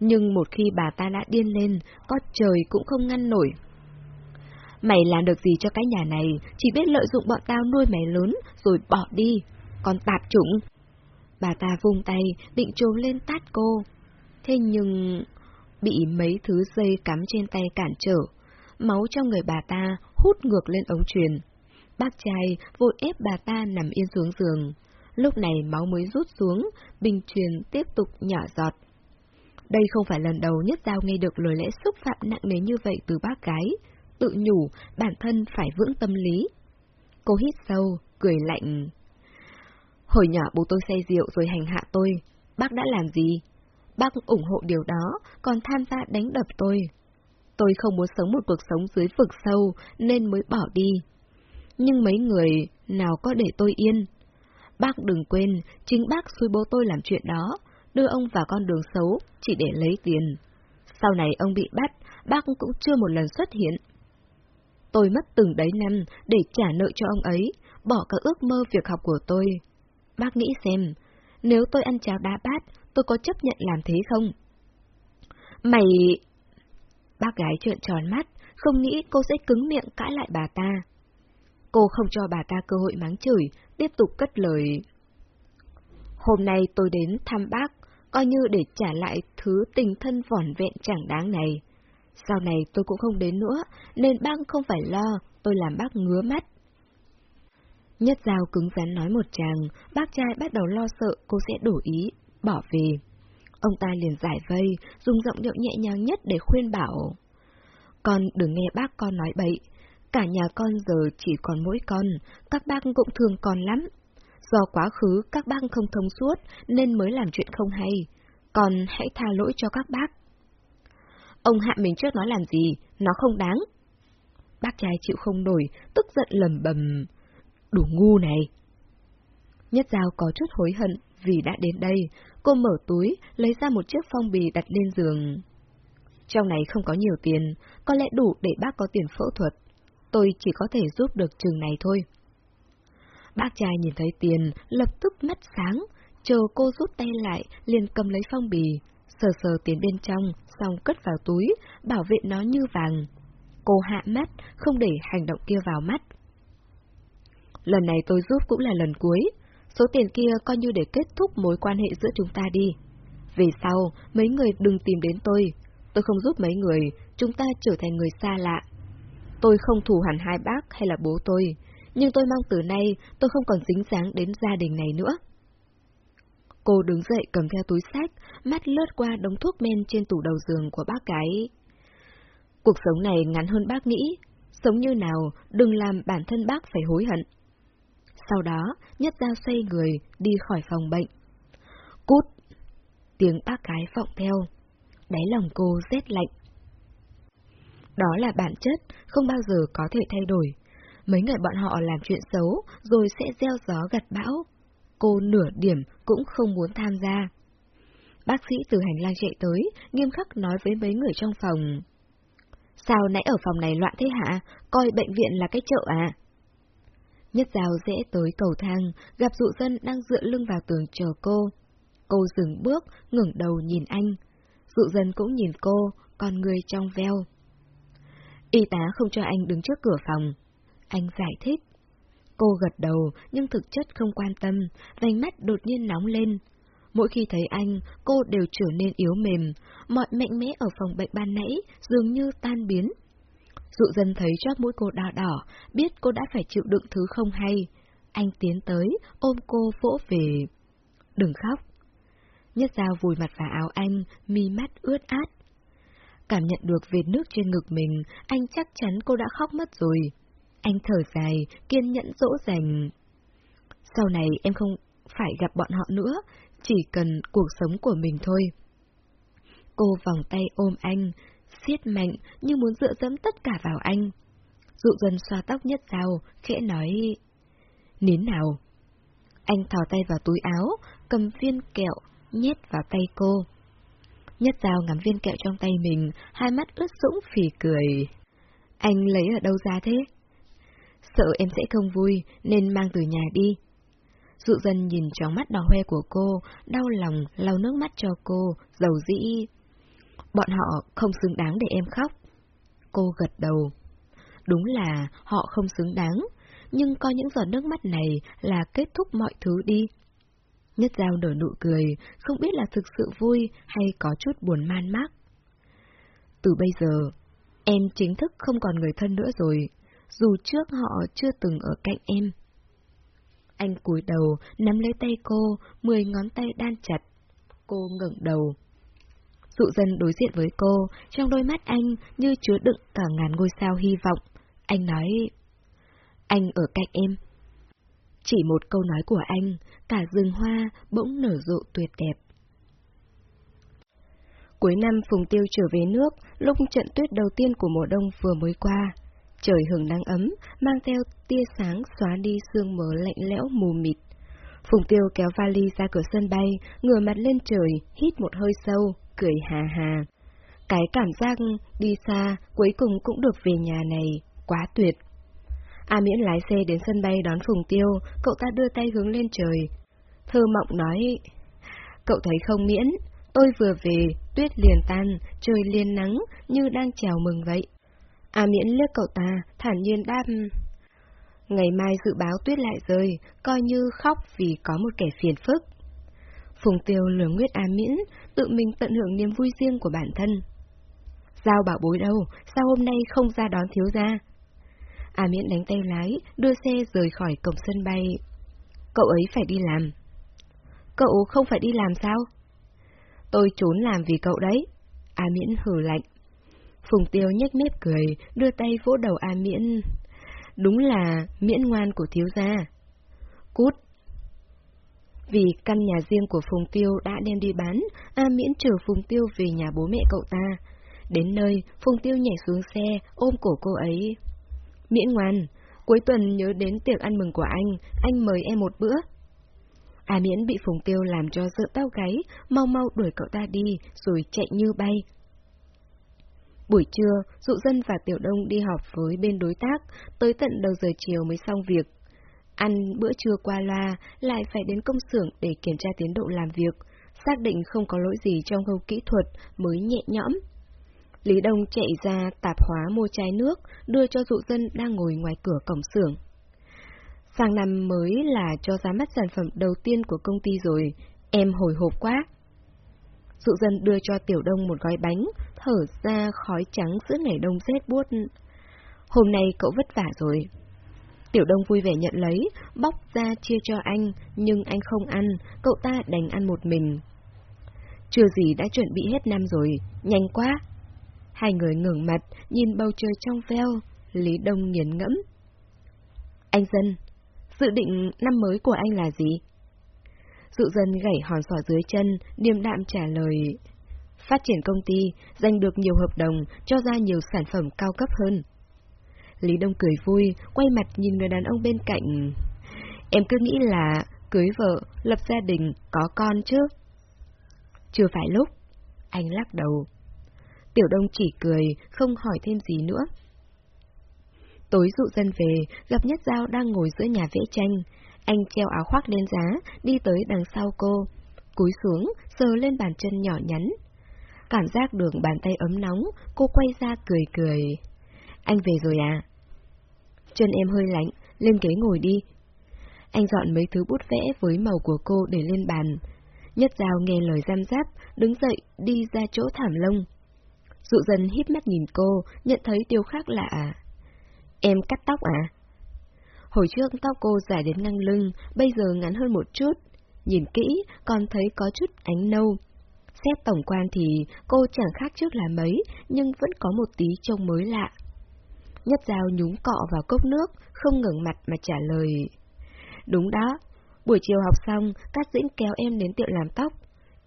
Nhưng một khi bà ta đã điên lên, có trời cũng không ngăn nổi. Mày làm được gì cho cái nhà này, chỉ biết lợi dụng bọn tao nuôi mày lớn, rồi bỏ đi, còn tạp chủng. Bà ta vung tay, định trốn lên tát cô. Thế nhưng... Bị mấy thứ dây cắm trên tay cản trở, máu trong người bà ta hút ngược lên ống truyền. Bác trai vội ép bà ta nằm yên xuống giường. Lúc này máu mới rút xuống, bình truyền tiếp tục nhỏ giọt. Đây không phải lần đầu nhất Giao nghe được lời lẽ xúc phạm nặng nề như vậy từ bác gái, tự nhủ bản thân phải vững tâm lý. Cô hít sâu, cười lạnh. Hồi nhỏ bố tôi say rượu rồi hành hạ tôi, bác đã làm gì? Bác ủng hộ điều đó, còn tham gia đánh đập tôi. Tôi không muốn sống một cuộc sống dưới vực sâu nên mới bỏ đi. nhưng mấy người nào có để tôi yên. Bác đừng quên, chính bác xui bố tôi làm chuyện đó, đưa ông vào con đường xấu chỉ để lấy tiền. Sau này ông bị bắt, bác cũng chưa một lần xuất hiện. Tôi mất từng đấy năm để trả nợ cho ông ấy, bỏ cả ước mơ việc học của tôi. Bác nghĩ xem, nếu tôi ăn cháo đá bát, tôi có chấp nhận làm thế không? Mày... Bác gái trợn tròn mắt, không nghĩ cô sẽ cứng miệng cãi lại bà ta. Cô không cho bà ta cơ hội mắng chửi, tiếp tục cất lời. Hôm nay tôi đến thăm bác, coi như để trả lại thứ tình thân vỏn vẹn chẳng đáng này. Sau này tôi cũng không đến nữa, nên bác không phải lo, tôi làm bác ngứa mắt. Nhất Giao cứng rắn nói một chàng, bác trai bắt đầu lo sợ cô sẽ đổ ý, bỏ về. Ông ta liền giải vây, dùng giọng điệu nhẹ nhàng nhất để khuyên bảo. Con đừng nghe bác con nói bậy, cả nhà con giờ chỉ còn mỗi con, các bác cũng thương con lắm. Do quá khứ các bác không thông suốt nên mới làm chuyện không hay, con hãy tha lỗi cho các bác. Ông hạ mình trước nó làm gì, nó không đáng. Bác trai chịu không nổi, tức giận lầm bầm. Đủ ngu này. Nhất Giao có chút hối hận vì đã đến đây, cô mở túi, lấy ra một chiếc phong bì đặt lên giường. Trong này không có nhiều tiền, có lẽ đủ để bác có tiền phẫu thuật. Tôi chỉ có thể giúp được trường này thôi. Bác trai nhìn thấy tiền, lập tức mắt sáng, chờ cô rút tay lại, liền cầm lấy phong bì, sờ sờ tiền bên trong, xong cất vào túi, bảo vệ nó như vàng. Cô hạ mắt, không để hành động kia vào mắt. Lần này tôi giúp cũng là lần cuối, số tiền kia coi như để kết thúc mối quan hệ giữa chúng ta đi. Về sau, mấy người đừng tìm đến tôi. Tôi không giúp mấy người, chúng ta trở thành người xa lạ. Tôi không thù hẳn hai bác hay là bố tôi, nhưng tôi mong từ nay tôi không còn dính dáng đến gia đình này nữa. Cô đứng dậy cầm theo túi sách, mắt lướt qua đống thuốc men trên tủ đầu giường của bác cái. Cuộc sống này ngắn hơn bác nghĩ, sống như nào, đừng làm bản thân bác phải hối hận. Sau đó, nhất giao xây người, đi khỏi phòng bệnh. Cút! Tiếng bác cái vọng theo. Đáy lòng cô rét lạnh. Đó là bản chất, không bao giờ có thể thay đổi. Mấy người bọn họ làm chuyện xấu, rồi sẽ gieo gió gặt bão. Cô nửa điểm cũng không muốn tham gia. Bác sĩ từ hành lang chạy tới, nghiêm khắc nói với mấy người trong phòng. Sao nãy ở phòng này loạn thế hả? Coi bệnh viện là cái chợ à? Nhất rào dễ tới cầu thang, gặp dụ dân đang dựa lưng vào tường chờ cô. Cô dừng bước, ngẩng đầu nhìn anh. Dụ dân cũng nhìn cô, con người trong veo. Y tá không cho anh đứng trước cửa phòng. Anh giải thích. Cô gật đầu, nhưng thực chất không quan tâm, vành mắt đột nhiên nóng lên. Mỗi khi thấy anh, cô đều trở nên yếu mềm, mọi mạnh mẽ ở phòng bệnh ban nãy dường như tan biến. Dụ dân thấy chóp mũi cô đỏ đỏ, biết cô đã phải chịu đựng thứ không hay. Anh tiến tới, ôm cô vỗ về. Đừng khóc. Nhất dao vùi mặt vào áo anh, mi mắt ướt át. Cảm nhận được vệt nước trên ngực mình, anh chắc chắn cô đã khóc mất rồi. Anh thở dài, kiên nhẫn dỗ dành. Sau này em không phải gặp bọn họ nữa, chỉ cần cuộc sống của mình thôi. Cô vòng tay ôm anh, siết mạnh như muốn dựa dẫm tất cả vào anh. Dụ dần xoa tóc nhất dao, khẽ nói... Nín nào. Anh thò tay vào túi áo, cầm viên kẹo, nhét vào tay cô. Nhất dao ngắm viên kẹo trong tay mình, hai mắt ướt sũng phì cười. Anh lấy ở đâu ra thế? Sợ em sẽ không vui, nên mang từ nhà đi. Dụ dần nhìn trong mắt đỏ hoe của cô, đau lòng, lau nước mắt cho cô, dầu dĩ. Bọn họ không xứng đáng để em khóc. Cô gật đầu. Đúng là họ không xứng đáng, nhưng coi những giọt nước mắt này là kết thúc mọi thứ đi. Nhất Giao nở nụ cười, không biết là thực sự vui hay có chút buồn man mác. Từ bây giờ, em chính thức không còn người thân nữa rồi, dù trước họ chưa từng ở cạnh em. Anh cúi đầu, nắm lấy tay cô, mười ngón tay đan chặt. Cô ngẩng đầu. Dụ dân đối diện với cô, trong đôi mắt anh như chứa đựng cả ngàn ngôi sao hy vọng. Anh nói, anh ở cạnh em. Chỉ một câu nói của anh, cả rừng hoa bỗng nở rộ tuyệt đẹp. Cuối năm Phùng Tiêu trở về nước, lúc trận tuyết đầu tiên của mùa đông vừa mới qua. Trời hưởng nắng ấm, mang theo tia sáng xóa đi sương mờ lạnh lẽo mù mịt. Phùng Tiêu kéo vali ra cửa sân bay, ngửa mặt lên trời, hít một hơi sâu, cười hà hà. Cái cảm giác đi xa cuối cùng cũng được về nhà này, quá tuyệt. A Miễn lái xe đến sân bay đón Phùng Tiêu, cậu ta đưa tay hướng lên trời. Thơ mộng nói, cậu thấy không Miễn, tôi vừa về, tuyết liền tan, trời liền nắng, như đang chào mừng vậy. A Miễn liếc cậu ta, thản nhiên đáp, ngày mai dự báo tuyết lại rơi, coi như khóc vì có một kẻ phiền phức. Phùng Tiêu lừa nguyết A Miễn, tự mình tận hưởng niềm vui riêng của bản thân. Giao bảo bối đâu, sao hôm nay không ra đón thiếu gia? A Miễn đánh tay lái, đưa xe rời khỏi cổng sân bay. Cậu ấy phải đi làm. Cậu không phải đi làm sao? Tôi trốn làm vì cậu đấy. A Miễn hử lạnh. Phùng Tiêu nhếch mép cười, đưa tay vỗ đầu A Miễn. Đúng là miễn ngoan của thiếu gia. Cút! Vì căn nhà riêng của Phùng Tiêu đã đem đi bán, A Miễn chở Phùng Tiêu về nhà bố mẹ cậu ta. Đến nơi, Phùng Tiêu nhảy xuống xe, ôm cổ cô ấy. Miễn ngoan, cuối tuần nhớ đến tiệc ăn mừng của anh, anh mời em một bữa. A Miễn bị Phùng Tiêu làm cho sợ tao gáy, mau mau đuổi cậu ta đi, rồi chạy như bay. Buổi trưa, Dụ Dân và Tiểu Đông đi họp với bên đối tác, tới tận đầu giờ chiều mới xong việc. Ăn bữa trưa qua loa, lại phải đến công xưởng để kiểm tra tiến độ làm việc, xác định không có lỗi gì trong khâu kỹ thuật mới nhẹ nhõm. Lý Đông chạy ra tạp hóa mua chai nước, đưa cho dụ dân đang ngồi ngoài cửa cổng xưởng. Sang năm mới là cho ra mắt sản phẩm đầu tiên của công ty rồi, em hồi hộp quá. Dụ dân đưa cho Tiểu Đông một gói bánh, thở ra khói trắng giữa ngày đông rét buốt. Hôm nay cậu vất vả rồi. Tiểu Đông vui vẻ nhận lấy, bóc ra chia cho anh, nhưng anh không ăn, cậu ta đành ăn một mình. Chưa gì đã chuẩn bị hết năm rồi, nhanh quá. Hai người ngẩng mặt, nhìn bầu trời trong veo, Lý Đông nghiền ngẫm. Anh Dân, dự định năm mới của anh là gì? Dụ dân gảy hòn sỏ dưới chân, điềm đạm trả lời. Phát triển công ty, giành được nhiều hợp đồng, cho ra nhiều sản phẩm cao cấp hơn. Lý Đông cười vui, quay mặt nhìn người đàn ông bên cạnh. Em cứ nghĩ là cưới vợ, lập gia đình, có con chứ? Chưa phải lúc. Anh lắc đầu. Tiểu Đông chỉ cười, không hỏi thêm gì nữa. Tối dụ dân về, gặp Nhất Giao đang ngồi giữa nhà vẽ tranh. Anh treo áo khoác lên giá, đi tới đằng sau cô. Cúi xuống, sờ lên bàn chân nhỏ nhắn. Cảm giác được bàn tay ấm nóng, cô quay ra cười cười. Anh về rồi à? Chân em hơi lạnh, lên ghế ngồi đi. Anh dọn mấy thứ bút vẽ với màu của cô để lên bàn. Nhất Giao nghe lời giam giáp, đứng dậy, đi ra chỗ thảm lông. Dụ dần hít mắt nhìn cô, nhận thấy điều khác lạ. Em cắt tóc à? Hồi trước tóc cô dài đến ngang lưng, bây giờ ngắn hơn một chút. Nhìn kỹ, còn thấy có chút ánh nâu. Xét tổng quan thì cô chẳng khác trước là mấy, nhưng vẫn có một tí trông mới lạ. Nhất dao nhúng cọ vào cốc nước, không ngẩng mặt mà trả lời. Đúng đó, buổi chiều học xong, Cát Dĩnh kéo em đến tiệm làm tóc.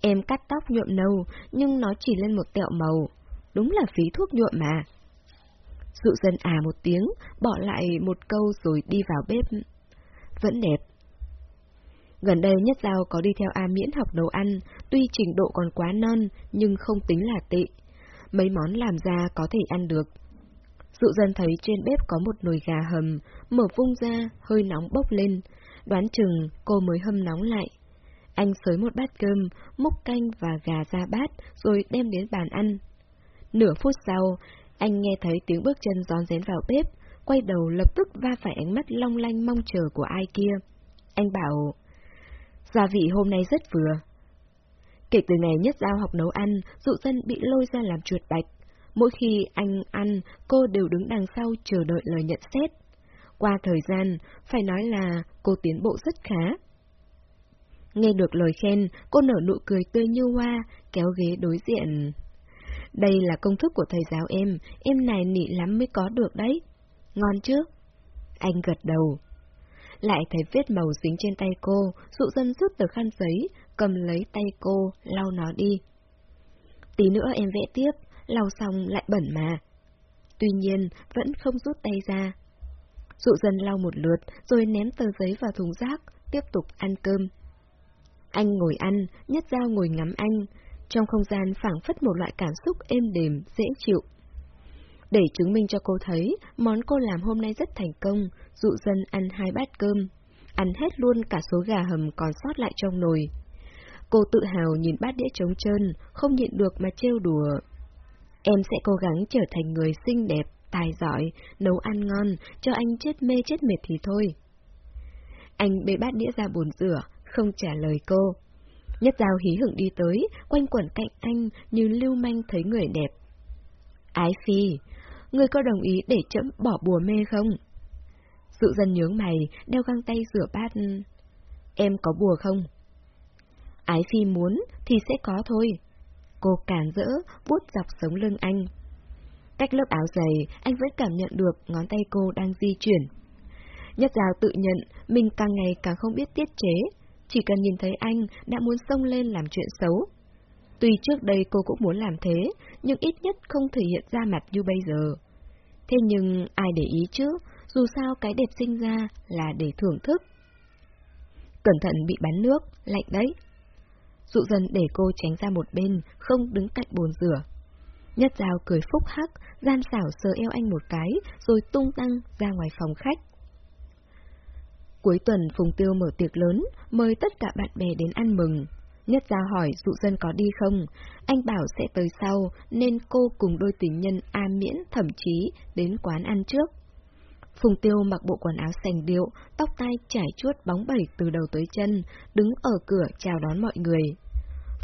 Em cắt tóc nhuộm nâu, nhưng nó chỉ lên một tẹo màu. Đúng là phí thuốc nhuộm mà. Dụ dân à một tiếng, bỏ lại một câu rồi đi vào bếp. Vẫn đẹp. Gần đây Nhất Giao có đi theo A Miễn học nấu ăn, tuy trình độ còn quá non, nhưng không tính là tệ. Mấy món làm ra có thể ăn được. Dụ dân thấy trên bếp có một nồi gà hầm, mở vung ra, hơi nóng bốc lên. Đoán chừng cô mới hâm nóng lại. Anh xới một bát cơm, múc canh và gà ra bát, rồi đem đến bàn ăn. Nửa phút sau, anh nghe thấy tiếng bước chân gión rén vào bếp, quay đầu lập tức va phải ánh mắt long lanh mong chờ của ai kia. Anh bảo, gia vị hôm nay rất vừa. Kể từ ngày nhất giao học nấu ăn, dụ dân bị lôi ra làm chuột bạch. Mỗi khi anh ăn, cô đều đứng đằng sau chờ đợi lời nhận xét. Qua thời gian, phải nói là cô tiến bộ rất khá. Nghe được lời khen, cô nở nụ cười tươi như hoa, kéo ghế đối diện. Đây là công thức của thầy giáo em, em này nị lắm mới có được đấy. Ngon chứ? Anh gật đầu. Lại thấy vết màu dính trên tay cô, dụ dân rút tờ khăn giấy, cầm lấy tay cô, lau nó đi. Tí nữa em vẽ tiếp, lau xong lại bẩn mà. tuy nhiên vẫn không rút tay ra. Dụ dân lau một lượt, rồi ném tờ giấy vào thùng rác, tiếp tục ăn cơm. Anh ngồi ăn, nhất dao ngồi ngắm anh, trong không gian phảng phất một loại cảm xúc êm đềm, dễ chịu. Để chứng minh cho cô thấy, món cô làm hôm nay rất thành công, dụ dân ăn hai bát cơm, ăn hết luôn cả số gà hầm còn sót lại trong nồi. Cô tự hào nhìn bát đĩa trống trơn, không nhịn được mà trêu đùa. Em sẽ cố gắng trở thành người xinh đẹp, tài giỏi, nấu ăn ngon, cho anh chết mê chết mệt thì thôi. Anh bê bát đĩa ra bồn rửa, không trả lời cô. Nhất dao hí hửng đi tới, quanh quẩn cạnh anh như lưu manh thấy người đẹp. Ái phi, người có đồng ý để chấm bỏ bùa mê không? Dụ dân nhướng mày, đeo găng tay rửa bát. Em có bùa không? Ái phi muốn thì sẽ có thôi. Cô cản rỡ, bút dọc sống lưng anh. Cách lớp áo dày, anh vẫn cảm nhận được ngón tay cô đang di chuyển. Nhất Giao tự nhận mình càng ngày càng không biết tiết chế, chỉ cần nhìn thấy anh đã muốn xông lên làm chuyện xấu. Tuy trước đây cô cũng muốn làm thế, nhưng ít nhất không thể hiện ra mặt như bây giờ. Thế nhưng ai để ý chứ, dù sao cái đẹp sinh ra là để thưởng thức. Cẩn thận bị bắn nước, lạnh đấy. Dụ dần để cô tránh ra một bên, không đứng cạnh bồn rửa. Nhất Giao cười phúc hắc, gian xảo sờ eo anh một cái, rồi tung tăng ra ngoài phòng khách. Cuối tuần Phùng Tiêu mở tiệc lớn, mời tất cả bạn bè đến ăn mừng. Nhất Giao hỏi dụ dân có đi không, anh bảo sẽ tới sau, nên cô cùng đôi tình nhân A Miễn thậm chí đến quán ăn trước. Phùng Tiêu mặc bộ quần áo sành điệu, tóc tai trải chuốt bóng bẩy từ đầu tới chân, đứng ở cửa chào đón mọi người.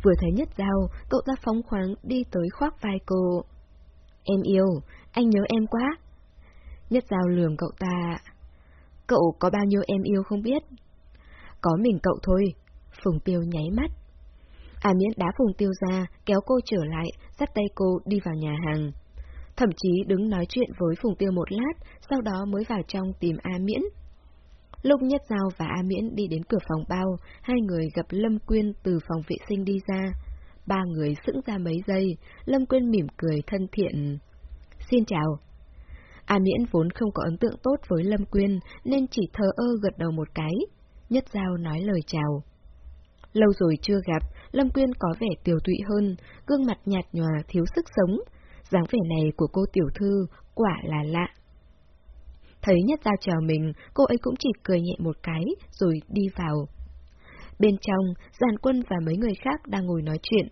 Vừa thấy Nhất Giao, cậu ta phóng khoáng đi tới khoác vai cô. Em yêu, anh nhớ em quá. Nhất Giao lườm cậu ta. Cậu có bao nhiêu em yêu không biết? Có mình cậu thôi. Phùng Tiêu nháy mắt. À miễn đá Phùng Tiêu ra, kéo cô trở lại, dắt tay cô đi vào nhà hàng. Thậm chí đứng nói chuyện với Phùng Tiêu một lát, sau đó mới vào trong tìm A Miễn. Lúc Nhất Giao và A Miễn đi đến cửa phòng bao, hai người gặp Lâm Quyên từ phòng vệ sinh đi ra. Ba người sững ra mấy giây, Lâm Quyên mỉm cười thân thiện. Xin chào. A Miễn vốn không có ấn tượng tốt với Lâm Quyên, nên chỉ thờ ơ gật đầu một cái. Nhất Giao nói lời chào. Lâu rồi chưa gặp, Lâm Quyên có vẻ tiểu tụy hơn, gương mặt nhạt nhòa thiếu sức sống dáng vẻ này của cô tiểu thư quả là lạ. Thấy Nhất Giao chào mình, cô ấy cũng chỉ cười nhẹ một cái, rồi đi vào. Bên trong, giàn quân và mấy người khác đang ngồi nói chuyện.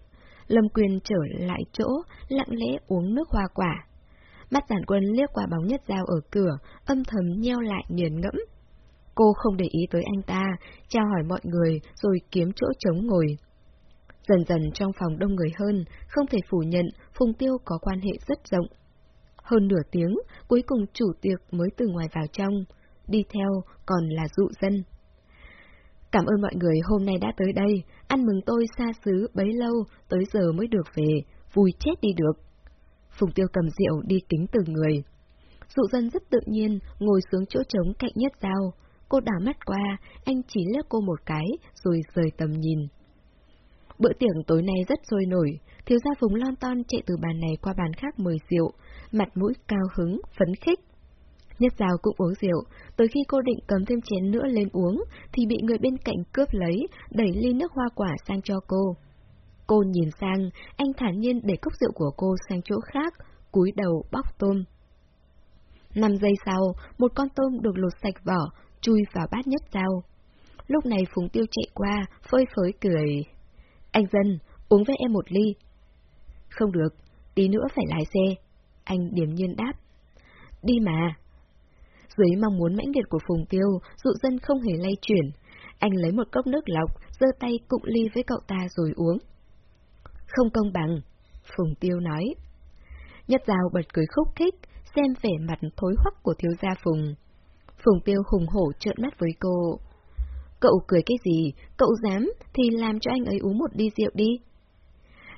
Lâm quyền trở lại chỗ, lặng lẽ uống nước hoa quả. Mắt giản quân liếc qua bóng nhất dao ở cửa, âm thầm nheo lại nghiền ngẫm. Cô không để ý tới anh ta, chào hỏi mọi người rồi kiếm chỗ trống ngồi. Dần dần trong phòng đông người hơn, không thể phủ nhận Phùng Tiêu có quan hệ rất rộng. Hơn nửa tiếng, cuối cùng chủ tiệc mới từ ngoài vào trong, đi theo còn là dụ dân. Cảm ơn mọi người hôm nay đã tới đây, ăn mừng tôi xa xứ bấy lâu, tới giờ mới được về, vui chết đi được. Phùng Tiêu cầm rượu đi kính từng người. Dụ dân rất tự nhiên, ngồi xuống chỗ trống cạnh nhất dao. Cô đảo mắt qua, anh chỉ liếc cô một cái, rồi rời tầm nhìn. Bữa tiệc tối nay rất sôi nổi, thiếu gia Phùng lon ton chạy từ bàn này qua bàn khác mời rượu, mặt mũi cao hứng, phấn khích. Nhất Giao cũng uống rượu, tới khi cô định cầm thêm chén nữa lên uống, thì bị người bên cạnh cướp lấy, đẩy ly nước hoa quả sang cho cô. Cô nhìn sang, anh thản nhiên để cốc rượu của cô sang chỗ khác, cúi đầu bóc tôm. Năm giây sau, một con tôm được lột sạch vỏ, chui vào bát nhất Giao. Lúc này Phùng Tiêu chạy qua, phơi phới cười. Anh dân, uống với em một ly. Không được, tí nữa phải lái xe. Anh điềm nhiên đáp. Đi mà. Dưới mong muốn mãnh liệt của Phùng Tiêu, dụ dân không hề lay chuyển. Anh lấy một cốc nước lọc, giơ tay cụng ly với cậu ta rồi uống. Không công bằng, Phùng Tiêu nói. Nhất rào bật cười khúc khích, xem vẻ mặt thối hoắc của thiếu gia Phùng. Phùng Tiêu hùng hổ trợn mắt với cô. Cậu cười cái gì, cậu dám thì làm cho anh ấy uống một ly rượu đi.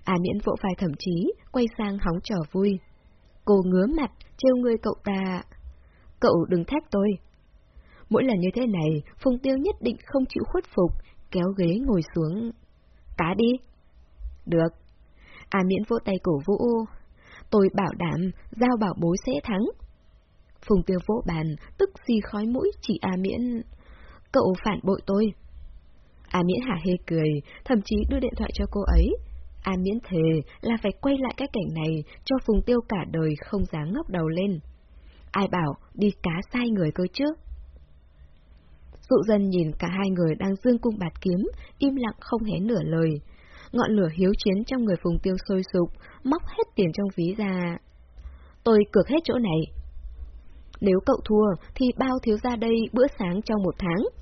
À miễn vỗ vai thậm chí, quay sang hóng trò vui. Cô ngứa mặt, trêu người cậu ta. Cậu đừng thách tôi. Mỗi lần như thế này, Phùng Tiêu nhất định không chịu khuất phục, kéo ghế ngồi xuống. Cá đi. Được. À miễn vỗ tay cổ vũ. Tôi bảo đảm, giao bảo bối sẽ thắng. Phùng tiêu vỗ bàn, tức gì khói mũi chỉ A Miễn. Cậu phản bội tôi. A Miễn hả hê cười, thậm chí đưa điện thoại cho cô ấy. A Miễn thề là phải quay lại cái cảnh này cho Phùng Tiêu cả đời không dám ngóc đầu lên. Ai bảo đi cá sai người cơ chứ? Dụ dân nhìn cả hai người đang dương cung bạt kiếm, im lặng không hé nửa lời. Ngọn lửa hiếu chiến trong người Phùng Tiêu sôi sục, móc hết tiền trong ví ra. Tôi cược hết chỗ này. Nếu cậu thua, thì bao thiếu ra đây bữa sáng trong một tháng.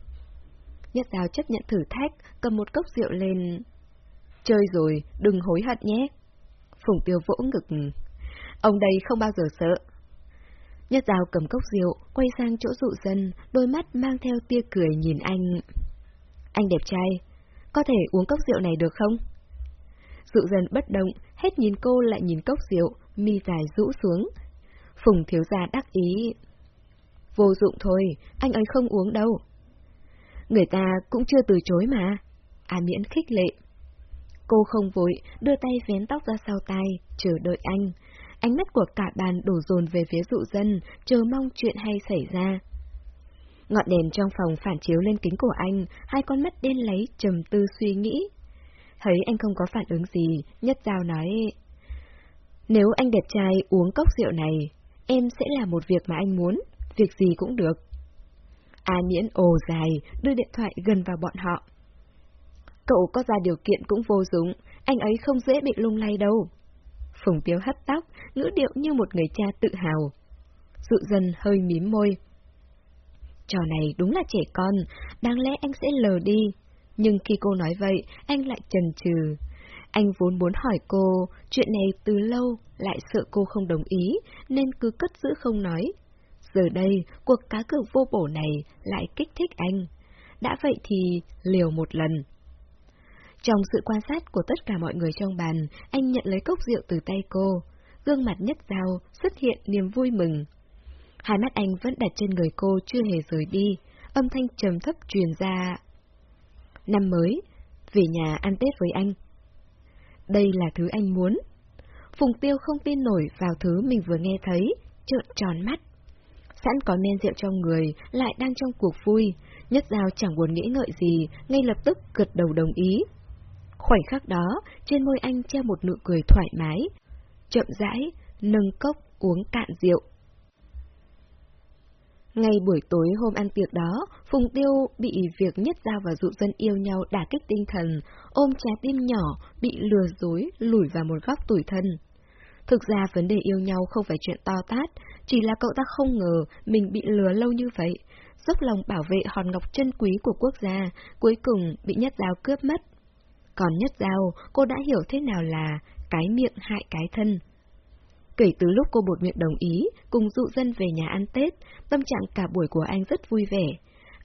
Nhất Giao chấp nhận thử thách, cầm một cốc rượu lên. Chơi rồi, đừng hối hận nhé. Phùng Tiêu vỗ ngực. Ông đây không bao giờ sợ. Nhất Giao cầm cốc rượu, quay sang chỗ dụ dân, đôi mắt mang theo tia cười nhìn anh. Anh đẹp trai, có thể uống cốc rượu này được không? Dụ dân bất động, hết nhìn cô lại nhìn cốc rượu, mi dài rũ xuống. Phùng thiếu gia đắc ý. Vô dụng thôi, anh ấy không uống đâu. Người ta cũng chưa từ chối mà. À miễn khích lệ. Cô không vội, đưa tay vén tóc ra sau tai, chờ đợi anh. Ánh mắt của cả bàn đổ dồn về phía dụ dân, chờ mong chuyện hay xảy ra. Ngọn đèn trong phòng phản chiếu lên kính của anh, hai con mắt đen lấy trầm tư suy nghĩ. Thấy anh không có phản ứng gì, Nhất Giao nói... Nếu anh đẹp trai uống cốc rượu này, em sẽ làm một việc mà anh muốn, việc gì cũng được. A Miễn ồ dài, đưa điện thoại gần vào bọn họ. Cậu có ra điều kiện cũng vô dụng, anh ấy không dễ bị lung lay đâu. Phùng Tiếu hất tóc, ngữ điệu như một người cha tự hào. Dụ dân hơi mím môi. Trò này đúng là trẻ con, đáng lẽ anh sẽ lờ đi. Nhưng khi cô nói vậy, anh lại chần chừ. Anh vốn muốn hỏi cô, chuyện này từ lâu, lại sợ cô không đồng ý, nên cứ cất giữ không nói. Giờ đây, cuộc cá cược vô bổ này lại kích thích anh. Đã vậy thì liều một lần. Trong sự quan sát của tất cả mọi người trong bàn, anh nhận lấy cốc rượu từ tay cô. Gương mặt nhất dao xuất hiện niềm vui mừng. Hai mắt anh vẫn đặt trên người cô chưa hề rời đi, âm thanh trầm thấp truyền ra. Năm mới, về nhà ăn Tết với anh. Đây là thứ anh muốn. Phùng Tiêu không tin nổi vào thứ mình vừa nghe thấy, trợn tròn mắt. Sẵn có men rượu trong người, lại đang trong cuộc vui, nhất giao chẳng buồn nghĩ ngợi gì, ngay lập tức gật đầu đồng ý. Khoảnh khắc đó, trên môi anh treo một nụ cười thoải mái, chậm rãi, nâng cốc uống cạn rượu. Ngay buổi tối hôm ăn tiệc đó, Phùng Tiêu bị việc nhất giao và dụ dân yêu nhau đả kích tinh thần, ôm trái tim nhỏ, bị lừa dối, lủi vào một góc tủi thân. Thực ra vấn đề yêu nhau không phải chuyện to tát, chỉ là cậu ta không ngờ mình bị lừa lâu như vậy, dốc lòng bảo vệ hòn ngọc chân quý của quốc gia, cuối cùng bị nhất giao cướp mất. Còn nhất giao, cô đã hiểu thế nào là cái miệng hại cái thân. Kể từ lúc cô bột miệng đồng ý, cùng dụ dân về nhà ăn Tết, tâm trạng cả buổi của anh rất vui vẻ.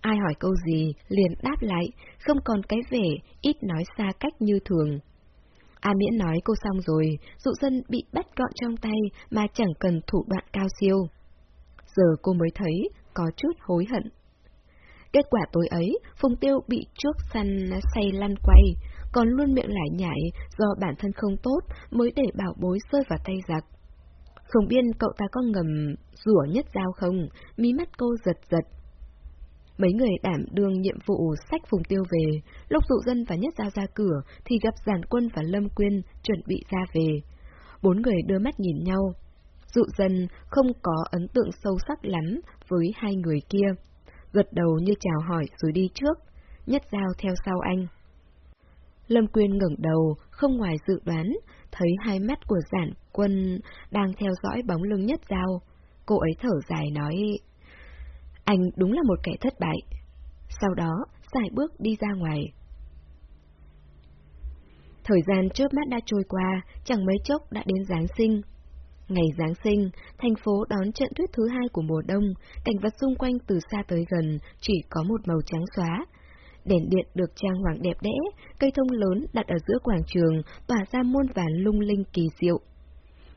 Ai hỏi câu gì, liền đáp lại, không còn cái vẻ, ít nói xa cách như thường. A Miễn nói cô xong rồi, dụ dân bị bắt gọn trong tay mà chẳng cần thủ đoạn cao siêu. Giờ cô mới thấy có chút hối hận. Kết quả tối ấy, Phùng Tiêu bị chuốc săn say lăn quay, còn luôn miệng lại nhảy do bản thân không tốt mới để bảo bối rơi vào tay giặc. Không biết cậu ta có ngầm rủa nhất dao không, mí mắt cô giật giật. Mấy người đảm đương nhiệm vụ sách phùng tiêu về, lúc dụ dân và nhất giao ra cửa thì gặp giản quân và lâm quyên chuẩn bị ra về. Bốn người đưa mắt nhìn nhau. Dụ dân không có ấn tượng sâu sắc lắm với hai người kia. Gật đầu như chào hỏi rồi đi trước, nhất giao theo sau anh. Lâm Quyên ngẩng đầu, không ngoài dự đoán, thấy hai mắt của giản quân đang theo dõi bóng lưng nhất dao. Cô ấy thở dài nói, anh đúng là một kẻ thất bại. Sau đó, xài bước đi ra ngoài. Thời gian trước mắt đã trôi qua, chẳng mấy chốc đã đến Giáng sinh. Ngày Giáng sinh, thành phố đón trận tuyết thứ hai của mùa đông, cảnh vật xung quanh từ xa tới gần chỉ có một màu trắng xóa, Đèn điện được trang hoàng đẹp đẽ, cây thông lớn đặt ở giữa quảng trường tỏa ra muôn vàn lung linh kỳ diệu.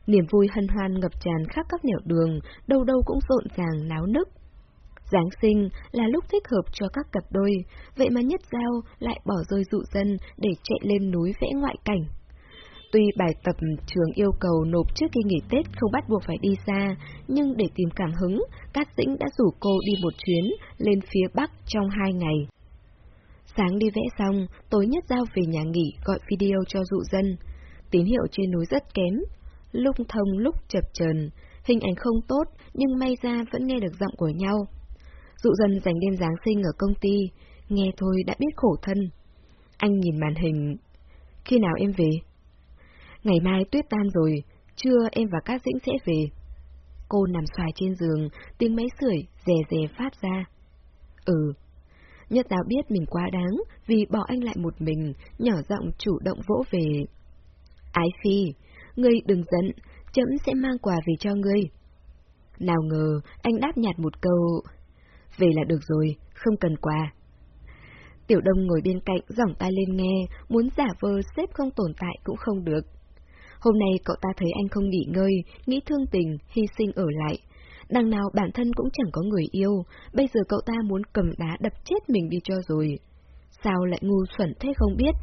Niềm vui hân hoan ngập tràn khắp các nẻo đường, đâu đâu cũng rộn ràng náo nức. Giáng sinh là lúc thích hợp cho các cặp đôi, vậy mà nhất giao lại bỏ rơi dụ dân để chạy lên núi vẽ ngoại cảnh. Tuy bài tập trường yêu cầu nộp trước khi nghỉ Tết không bắt buộc phải đi xa, nhưng để tìm cảm hứng, Cát Dĩnh đã rủ cô đi một chuyến lên phía Bắc trong hai ngày. Sáng đi vẽ xong, tối nhất giao về nhà nghỉ gọi video cho dụ dân. Tín hiệu trên núi rất kém, lúc thông lúc chập chờn, hình ảnh không tốt nhưng may ra vẫn nghe được giọng của nhau. Dụ dân dành đêm Giáng sinh ở công ty, nghe thôi đã biết khổ thân. Anh nhìn màn hình. Khi nào em về? Ngày mai tuyết tan rồi, trưa em và các Dĩnh sẽ về. Cô nằm xoài trên giường, tiếng máy sưởi rè rè phát ra. Ừ. Nhất giáo biết mình quá đáng vì bỏ anh lại một mình, nhỏ giọng chủ động vỗ về. Ái Phi, ngươi đừng giận, chấm sẽ mang quà về cho ngươi. Nào ngờ, anh đáp nhạt một câu. Về là được rồi, không cần quà. Tiểu Đông ngồi bên cạnh, giỏng tay lên nghe, muốn giả vờ xếp không tồn tại cũng không được. Hôm nay cậu ta thấy anh không nghỉ ngơi, nghĩ thương tình, hy sinh ở lại. Đằng nào bản thân cũng chẳng có người yêu, bây giờ cậu ta muốn cầm đá đập chết mình đi cho rồi. Sao lại ngu xuẩn thế không biết?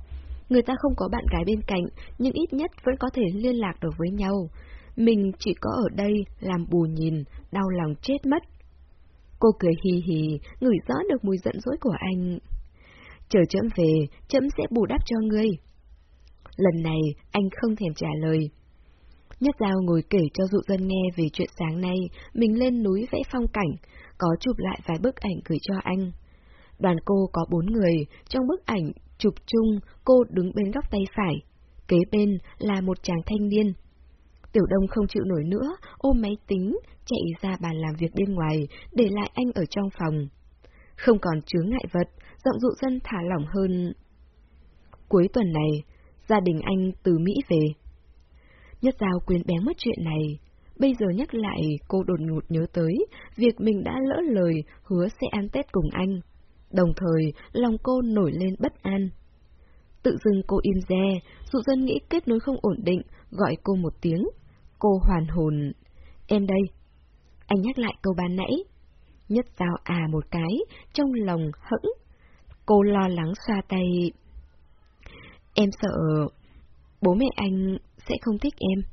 Người ta không có bạn gái bên cạnh, nhưng ít nhất vẫn có thể liên lạc được với nhau. Mình chỉ có ở đây làm bù nhìn, đau lòng chết mất. Cô cười hì hì, ngửi rõ được mùi giận dỗi của anh. Chờ chấm về, chấm sẽ bù đắp cho ngươi. Lần này, anh không thèm trả lời. Nhất Giao ngồi kể cho dụ dân nghe về chuyện sáng nay, mình lên núi vẽ phong cảnh, có chụp lại vài bức ảnh gửi cho anh. Đoàn cô có bốn người, trong bức ảnh chụp chung, cô đứng bên góc tay phải, kế bên là một chàng thanh niên. Tiểu Đông không chịu nổi nữa, ôm máy tính, chạy ra bàn làm việc bên ngoài, để lại anh ở trong phòng. Không còn chướng ngại vật, giọng dụ dân thả lỏng hơn. Cuối tuần này, gia đình anh từ Mỹ về. Nhất Giao quyến bén mất chuyện này. Bây giờ nhắc lại, cô đột ngột nhớ tới việc mình đã lỡ lời hứa sẽ ăn Tết cùng anh. Đồng thời, lòng cô nổi lên bất an. Tự dưng cô im re, dụ dân nghĩ kết nối không ổn định, gọi cô một tiếng. Cô hoàn hồn. Em đây. Anh nhắc lại câu ban nãy. Nhất Giao à một cái, trong lòng hững. Cô lo lắng xoa tay. Em sợ bố mẹ anh sẽ không thích em.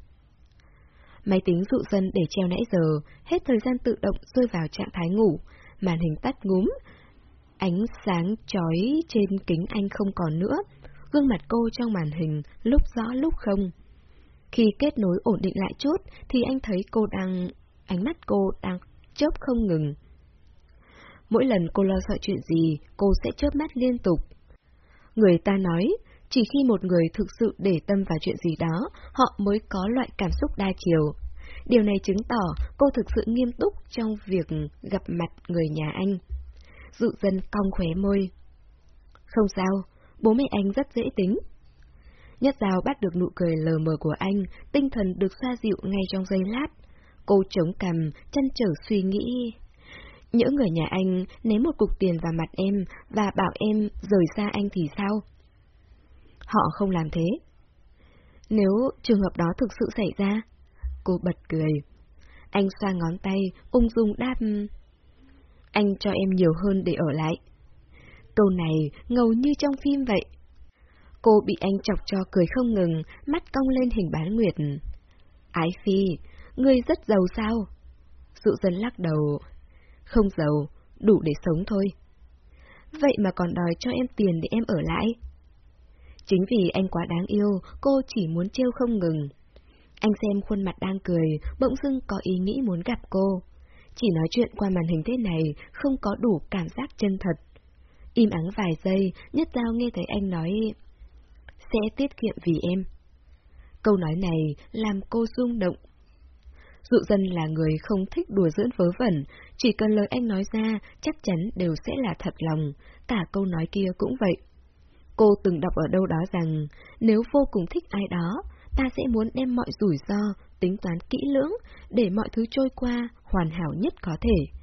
Máy tính dụ dân để treo nãy giờ, hết thời gian tự động rơi vào trạng thái ngủ, màn hình tắt ngúm. Ánh sáng chói trên kính anh không còn nữa, gương mặt cô trong màn hình lúc rõ lúc không. Khi kết nối ổn định lại chút, thì anh thấy cô đang... ánh mắt cô đang chớp không ngừng. Mỗi lần cô lo sợ chuyện gì, cô sẽ chớp mắt liên tục. Người ta nói, chỉ khi một người thực sự để tâm vào chuyện gì đó, họ mới có loại cảm xúc đa chiều. Điều này chứng tỏ cô thực sự nghiêm túc trong việc gặp mặt người nhà anh. Dụ dân cong khóe môi. Không sao, bố mẹ anh rất dễ tính. Nhất Giao bắt được nụ cười lờ mờ của anh, tinh thần được xoa dịu ngay trong giây lát. Cô chống cằm, chân trở suy nghĩ. Những người nhà anh ném một cục tiền vào mặt em và bảo em rời xa anh thì sao? Họ không làm thế. Nếu trường hợp đó thực sự xảy ra, cô bật cười. Anh xoa ngón tay, ung dung đáp. Anh cho em nhiều hơn để ở lại. Câu này ngầu như trong phim vậy. Cô bị anh chọc cho cười không ngừng, mắt cong lên hình bán nguyệt. Ái Phi, ngươi rất giàu sao? Dụ dân lắc đầu. Không giàu, đủ để sống thôi. Vậy mà còn đòi cho em tiền để em ở lại. Chính vì anh quá đáng yêu, cô chỉ muốn trêu không ngừng. Anh xem khuôn mặt đang cười, bỗng dưng có ý nghĩ muốn gặp cô. Chỉ nói chuyện qua màn hình thế này, không có đủ cảm giác chân thật. Im ắng vài giây, Nhất Giao nghe thấy anh nói, sẽ tiết kiệm vì em. Câu nói này làm cô rung động. Dụ dân là người không thích đùa dưỡn vớ vẩn, chỉ cần lời anh nói ra chắc chắn đều sẽ là thật lòng, cả câu nói kia cũng vậy. Cô từng đọc ở đâu đó rằng, nếu vô cùng thích ai đó, ta sẽ muốn đem mọi rủi ro, tính toán kỹ lưỡng, để mọi thứ trôi qua hoàn hảo nhất có thể.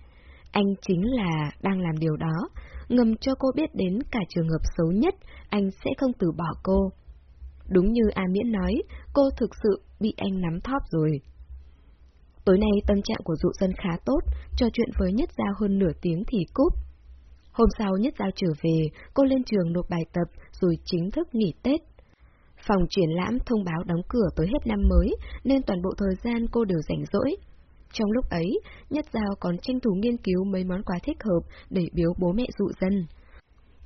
Anh chính là đang làm điều đó, ngầm cho cô biết đến cả trường hợp xấu nhất, anh sẽ không từ bỏ cô. Đúng như A Miễn nói, cô thực sự bị anh nắm thóp rồi. Tối nay tâm trạng của dụ dân khá tốt, trò chuyện với Nhất Giao hơn nửa tiếng thì cúp. Hôm sau Nhất Giao trở về, cô lên trường nộp bài tập rồi chính thức nghỉ Tết. Phòng triển lãm thông báo đóng cửa tới hết năm mới, nên toàn bộ thời gian cô đều rảnh rỗi. Trong lúc ấy, Nhất Giao còn tranh thủ nghiên cứu mấy món quà thích hợp để biếu bố mẹ dụ dân.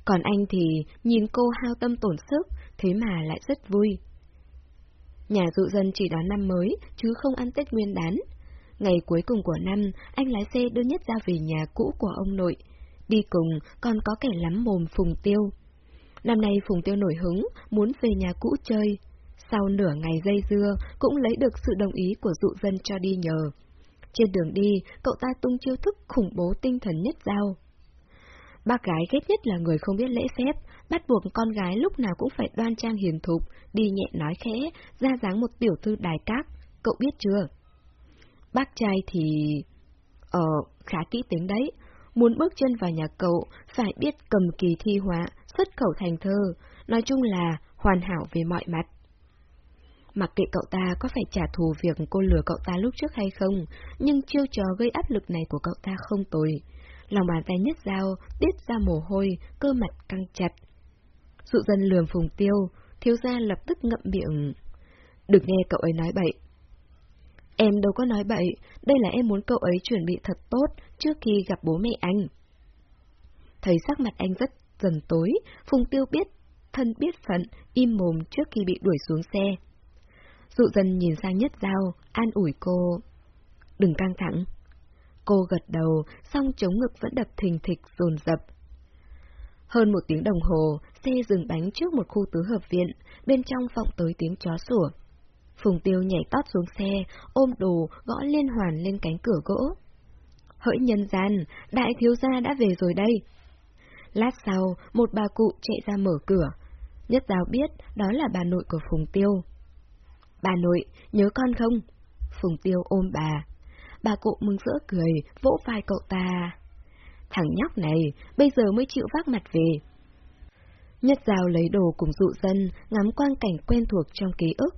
Còn anh thì nhìn cô hao tâm tổn sức, thế mà lại rất vui. Nhà dụ dân chỉ đón năm mới, chứ không ăn Tết Nguyên đán. Ngày cuối cùng của năm, anh lái xe đưa Nhất Giao về nhà cũ của ông nội. Đi cùng còn có kẻ lắm mồm Phùng Tiêu. Năm nay Phùng Tiêu nổi hứng, muốn về nhà cũ chơi. Sau nửa ngày dây dưa, cũng lấy được sự đồng ý của dụ dân cho đi nhờ. Trên đường đi, cậu ta tung chiêu thức khủng bố tinh thần nhất giao. Bác gái ghét nhất là người không biết lễ phép, bắt buộc con gái lúc nào cũng phải đoan trang hiền thục, đi nhẹ nói khẽ, ra dáng một tiểu thư đài các. cậu biết chưa? Bác trai thì... Ờ, khá kỹ tính đấy. Muốn bước chân vào nhà cậu, phải biết cầm kỳ thi hóa, xuất khẩu thành thơ, nói chung là hoàn hảo về mọi mặt. Mặc kệ cậu ta có phải trả thù việc cô lừa cậu ta lúc trước hay không, nhưng chiêu trò gây áp lực này của cậu ta không tồi. Lòng bàn tay nhất dao, tiết ra mồ hôi, cơ mặt căng chặt. Dụ dân lườm phùng tiêu, thiếu gia lập tức ngậm miệng. Đừng nghe cậu ấy nói bậy. Em đâu có nói bậy, đây là em muốn cậu ấy chuẩn bị thật tốt trước khi gặp bố mẹ anh. Thấy sắc mặt anh rất dần tối, Phùng Tiêu biết, thân biết phận, im mồm trước khi bị đuổi xuống xe. Dụ dân nhìn sang nhất dao, an ủi cô. Đừng căng thẳng. Cô gật đầu, song chống ngực vẫn đập thình thịch dồn dập. Hơn một tiếng đồng hồ, xe dừng bánh trước một khu tứ hợp viện, bên trong vọng tới tiếng chó sủa. Phùng Tiêu nhảy tót xuống xe, ôm đồ, gõ liên hoàn lên cánh cửa gỗ. Hỡi nhân gian, đại thiếu gia đã về rồi đây. Lát sau, một bà cụ chạy ra mở cửa. Nhất giáo biết đó là bà nội của Phùng Tiêu. Bà nội, nhớ con không? Phùng Tiêu ôm bà. Bà cụ mừng rỡ cười, vỗ vai cậu ta. Thằng nhóc này, bây giờ mới chịu vác mặt về. Nhất Giao lấy đồ cùng dụ dân, ngắm quang cảnh quen thuộc trong ký ức.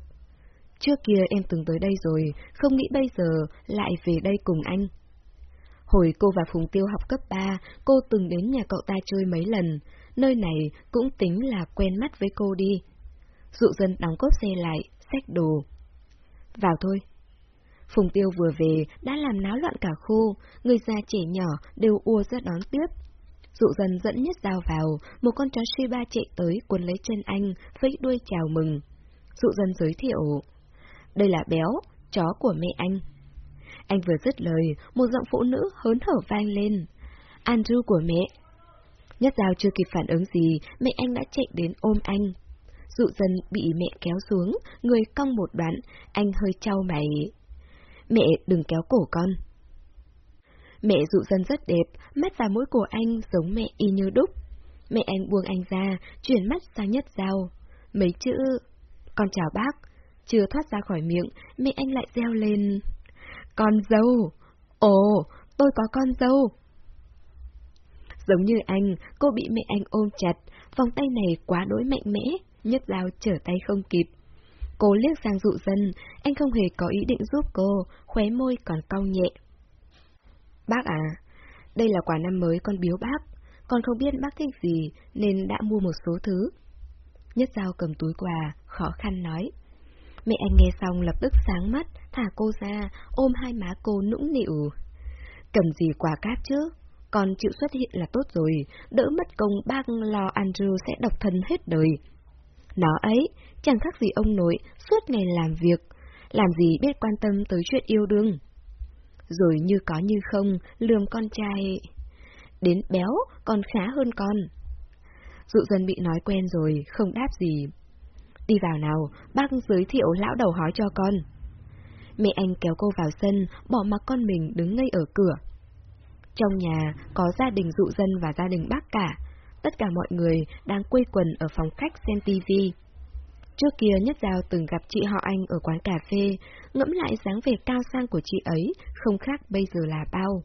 Trước kia em từng tới đây rồi, không nghĩ bây giờ lại về đây cùng anh. Hồi cô và Phùng Tiêu học cấp 3, cô từng đến nhà cậu ta chơi mấy lần, nơi này cũng tính là quen mắt với cô đi. Dụ dân đóng cốp xe lại, xách đồ. Vào thôi. Phùng Tiêu vừa về, đã làm náo loạn cả khu, người già trẻ nhỏ đều ùa ra đón tiếp. Dụ dần dẫn nhất dao vào, một con chó Shiba chạy tới cuốn lấy chân anh, vẫy đuôi chào mừng. Dụ dần giới thiệu, đây là béo, chó của mẹ anh. Anh vừa dứt lời, một giọng phụ nữ hớn hở vang lên. Andrew của mẹ. Nhất dao chưa kịp phản ứng gì, mẹ anh đã chạy đến ôm anh. Dụ dần bị mẹ kéo xuống, người cong một đoạn, anh hơi trao mày. Mẹ đừng kéo cổ con. Mẹ dụ dân rất đẹp, mắt và mũi của anh giống mẹ y như đúc. Mẹ anh buông anh ra, chuyển mắt sang nhất dao. Mấy chữ... Con chào bác. Chưa thoát ra khỏi miệng, mẹ anh lại reo lên. Con dâu! Ồ, tôi có con dâu! Giống như anh, cô bị mẹ anh ôm chặt, vòng tay này quá đối mạnh mẽ, nhất dao trở tay không kịp. Cô liếc sang dụ dân, anh không hề có ý định giúp cô, khóe môi còn cong nhẹ. Bác à, đây là quà năm mới con biếu bác, con không biết bác thích gì nên đã mua một số thứ. Nhất dao cầm túi quà, khó khăn nói. Mẹ anh nghe xong lập tức sáng mắt, thả cô ra, ôm hai má cô nũng nịu. Cầm gì quà cáp chứ? Con chịu xuất hiện là tốt rồi, đỡ mất công bác lo Andrew sẽ độc thân hết đời. Nó ấy, chẳng khác gì ông nội, suốt ngày làm việc, làm gì biết quan tâm tới chuyện yêu đương. Rồi như có như không, lườm con trai. Đến béo, còn khá hơn con. Dụ dân bị nói quen rồi, không đáp gì. Đi vào nào, bác giới thiệu lão đầu hói cho con. Mẹ anh kéo cô vào sân, bỏ mặc con mình đứng ngay ở cửa. Trong nhà có gia đình dụ dân và gia đình bác cả. Tất cả mọi người đang quây quần ở phòng khách xem tivi. Trước kia Nhất Giao từng gặp chị họ anh ở quán cà phê, ngẫm lại dáng vẻ cao sang của chị ấy, không khác bây giờ là bao.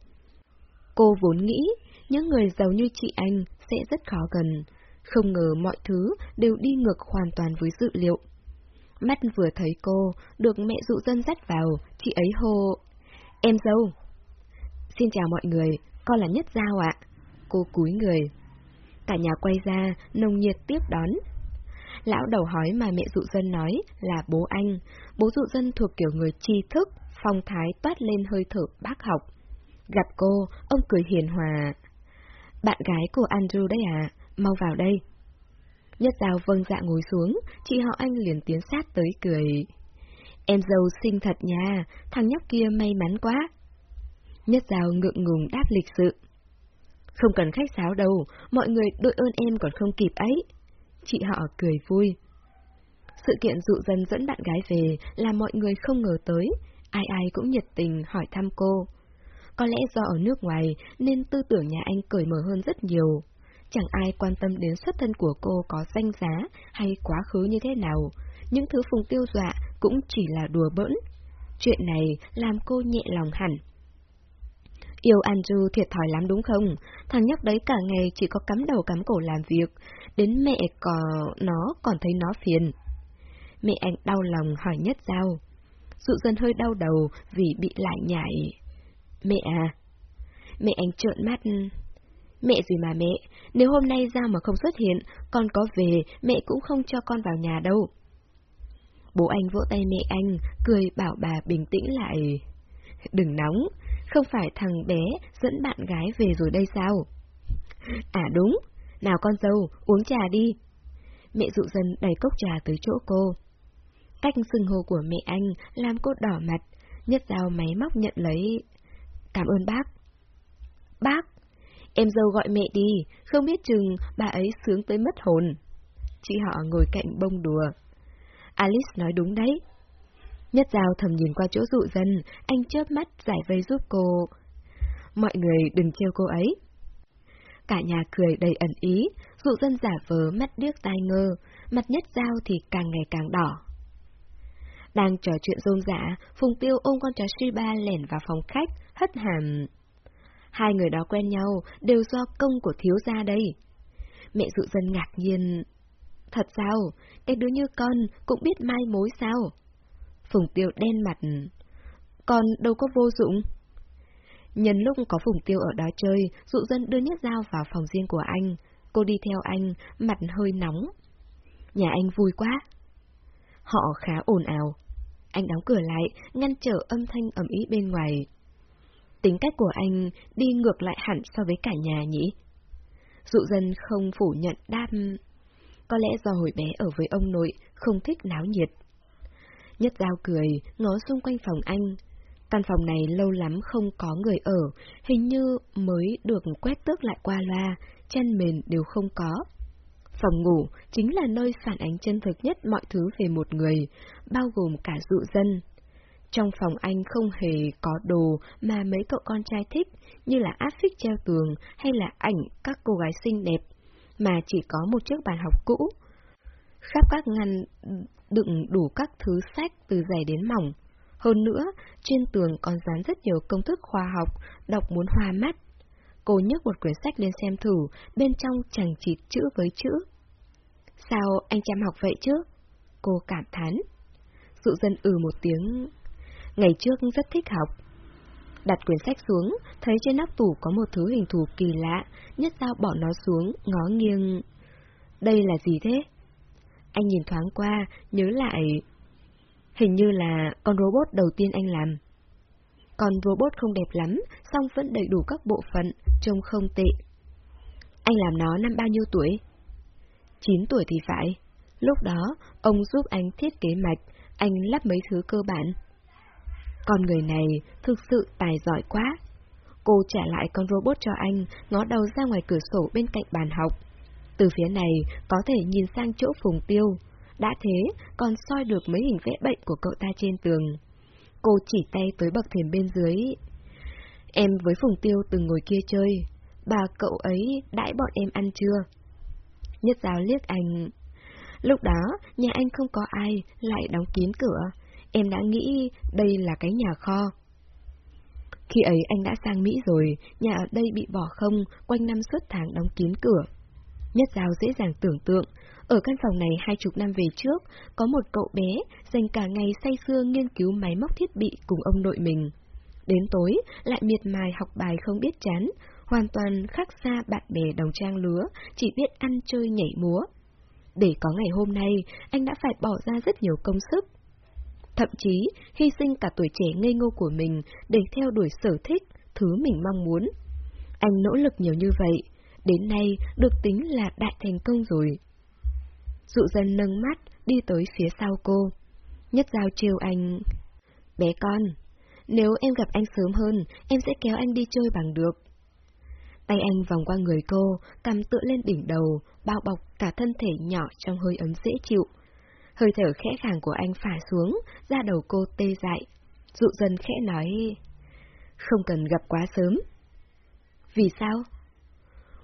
Cô vốn nghĩ, những người giàu như chị anh sẽ rất khó gần, không ngờ mọi thứ đều đi ngược hoàn toàn với dự liệu. Mắt vừa thấy cô, được mẹ dụ dân dắt vào, chị ấy hô. Em dâu. Xin chào mọi người, con là Nhất Giao ạ. Cô cúi người. Cả nhà quay ra, nồng nhiệt tiếp đón. lão đầu hói mà mẹ dụ dân nói là bố anh. Bố dụ dân thuộc kiểu người tri thức, phong thái toát lên hơi thở bác học. Gặp cô, ông cười hiền hòa. Bạn gái của Andrew đấy à, mau vào đây. Nhất Giao vâng dạ ngồi xuống, chị họ anh liền tiến sát tới cười. Em dâu xinh thật nha, thằng nhóc kia may mắn quá. Nhất Giao ngượng ngùng đáp lịch sự. Không cần khách sáo đâu, mọi người đội ơn em còn không kịp ấy. Chị họ cười vui. Sự kiện dụ dân dẫn bạn gái về là mọi người không ngờ tới, ai ai cũng nhiệt tình hỏi thăm cô. Có lẽ do ở nước ngoài nên tư tưởng nhà anh cởi mở hơn rất nhiều. Chẳng ai quan tâm đến xuất thân của cô có danh giá hay quá khứ như thế nào. Những thứ phùng tiêu dọa cũng chỉ là đùa bỡn. Chuyện này làm cô nhẹ lòng hẳn. Yêu Andrew thiệt thòi lắm đúng không? Thằng nhóc đấy cả ngày chỉ có cắm đầu cắm cổ làm việc, đến mẹ có nó còn thấy nó phiền. Mẹ anh đau lòng hỏi nhất sao? Dụ dân hơi đau đầu vì bị lại nhảy. Mẹ à? Mẹ anh trợn mắt. Mẹ gì mà mẹ, nếu hôm nay ra mà không xuất hiện, con có về, mẹ cũng không cho con vào nhà đâu. Bố anh vỗ tay mẹ anh, cười bảo bà bình tĩnh lại. Đừng nóng, không phải thằng bé dẫn bạn gái về rồi đây sao? À đúng, nào con dâu, uống trà đi. Mẹ dụ dân đẩy cốc trà tới chỗ cô. Cách sừng hồ của mẹ anh làm cô đỏ mặt, nhất dao máy móc nhận lấy. Cảm ơn bác. Bác, em dâu gọi mẹ đi, không biết chừng bà ấy sướng tới mất hồn. Chị họ ngồi cạnh bông đùa. Alice nói đúng đấy. Nhất Giao thầm nhìn qua chỗ dụ dân, anh chớp mắt giải vây giúp cô. Mọi người đừng trêu cô ấy. Cả nhà cười đầy ẩn ý, dụ dân giả vờ mắt điếc tai ngơ, mặt Nhất Giao thì càng ngày càng đỏ. Đang trò chuyện rôm rã, Phùng Tiêu ôm con chó Shiba lẻn vào phòng khách, hất hàm. Hai người đó quen nhau, đều do công của thiếu gia đây. Mẹ dụ dân ngạc nhiên. Thật sao? Cái đứa như con cũng biết mai mối sao? Phùng Tiêu đen mặt. còn đâu có vô dụng. Nhân lúc có Phùng Tiêu ở đó chơi, dụ dân đưa Nhất Giao vào phòng riêng của anh. Cô đi theo anh, mặt hơi nóng. Nhà anh vui quá. Họ khá ồn ào. Anh đóng cửa lại, ngăn trở âm thanh ầm ý bên ngoài. Tính cách của anh đi ngược lại hẳn so với cả nhà nhỉ? Dụ dân không phủ nhận đam... Có lẽ do hồi bé ở với ông nội, không thích náo nhiệt. Nhất Giao cười, ngó xung quanh phòng anh. Căn phòng này lâu lắm không có người ở, hình như mới được quét tước lại qua loa, chân mền đều không có. Phòng ngủ chính là nơi phản ánh chân thực nhất mọi thứ về một người, bao gồm cả dụ dân. Trong phòng anh không hề có đồ mà mấy cậu con trai thích, như là áp phích treo tường hay là ảnh các cô gái xinh đẹp, mà chỉ có một chiếc bàn học cũ. Khắp các ngăn đựng đủ các thứ sách từ dày đến mỏng. Hơn nữa, trên tường còn dán rất nhiều công thức khoa học, đọc muốn hoa mắt. Cô nhấc một quyển sách lên xem thử, bên trong chẳng chịt chữ với chữ. Sao anh chăm học vậy chứ? Cô cảm thán. Dụ dân ừ một tiếng. Ngày trước rất thích học. Đặt quyển sách xuống, thấy trên nắp tủ có một thứ hình thù kỳ lạ, nhất dao bỏ nó xuống, ngó nghiêng. Đây là gì thế? Anh nhìn thoáng qua, nhớ lại... Hình như là con robot đầu tiên anh làm. Con robot không đẹp lắm, song vẫn đầy đủ các bộ phận, trông không tệ. Anh làm nó năm bao nhiêu tuổi? 9 tuổi thì phải. Lúc đó, ông giúp anh thiết kế mạch, anh lắp mấy thứ cơ bản. Con người này thực sự tài giỏi quá. Cô trả lại con robot cho anh, ngó đầu ra ngoài cửa sổ bên cạnh bàn học. Từ phía này có thể nhìn sang chỗ phùng tiêu. Đã thế, còn soi được mấy hình vẽ bệnh của cậu ta trên tường. Cô chỉ tay tới bậc thềm bên dưới. Em với phùng tiêu từng ngồi kia chơi. Bà cậu ấy đãi bọn em ăn chưa? Nhất giáo liếc anh. Lúc đó, nhà anh không có ai, lại đóng kín cửa. Em đã nghĩ đây là cái nhà kho. Khi ấy anh đã sang Mỹ rồi, nhà ở đây bị bỏ không, quanh năm suốt tháng đóng kín cửa. Nhất Giao dễ dàng tưởng tượng, ở căn phòng này hai chục năm về trước, có một cậu bé dành cả ngày say sưa nghiên cứu máy móc thiết bị cùng ông nội mình. Đến tối, lại miệt mài học bài không biết chán, hoàn toàn khác xa bạn bè đồng trang lứa, chỉ biết ăn chơi nhảy múa. Để có ngày hôm nay, anh đã phải bỏ ra rất nhiều công sức. Thậm chí, hy sinh cả tuổi trẻ ngây ngô của mình để theo đuổi sở thích, thứ mình mong muốn. Anh nỗ lực nhiều như vậy, đến nay được tính là đại thành công rồi. Dụ dân nâng mắt, đi tới phía sau cô. Nhất giao trêu anh. Bé con, nếu em gặp anh sớm hơn, em sẽ kéo anh đi chơi bằng được. Tay anh vòng qua người cô, cầm tựa lên đỉnh đầu, bao bọc cả thân thể nhỏ trong hơi ấm dễ chịu. Hơi thở khẽ khàng của anh phả xuống, da đầu cô tê dại. Dụ dần khẽ nói, không cần gặp quá sớm. Vì sao?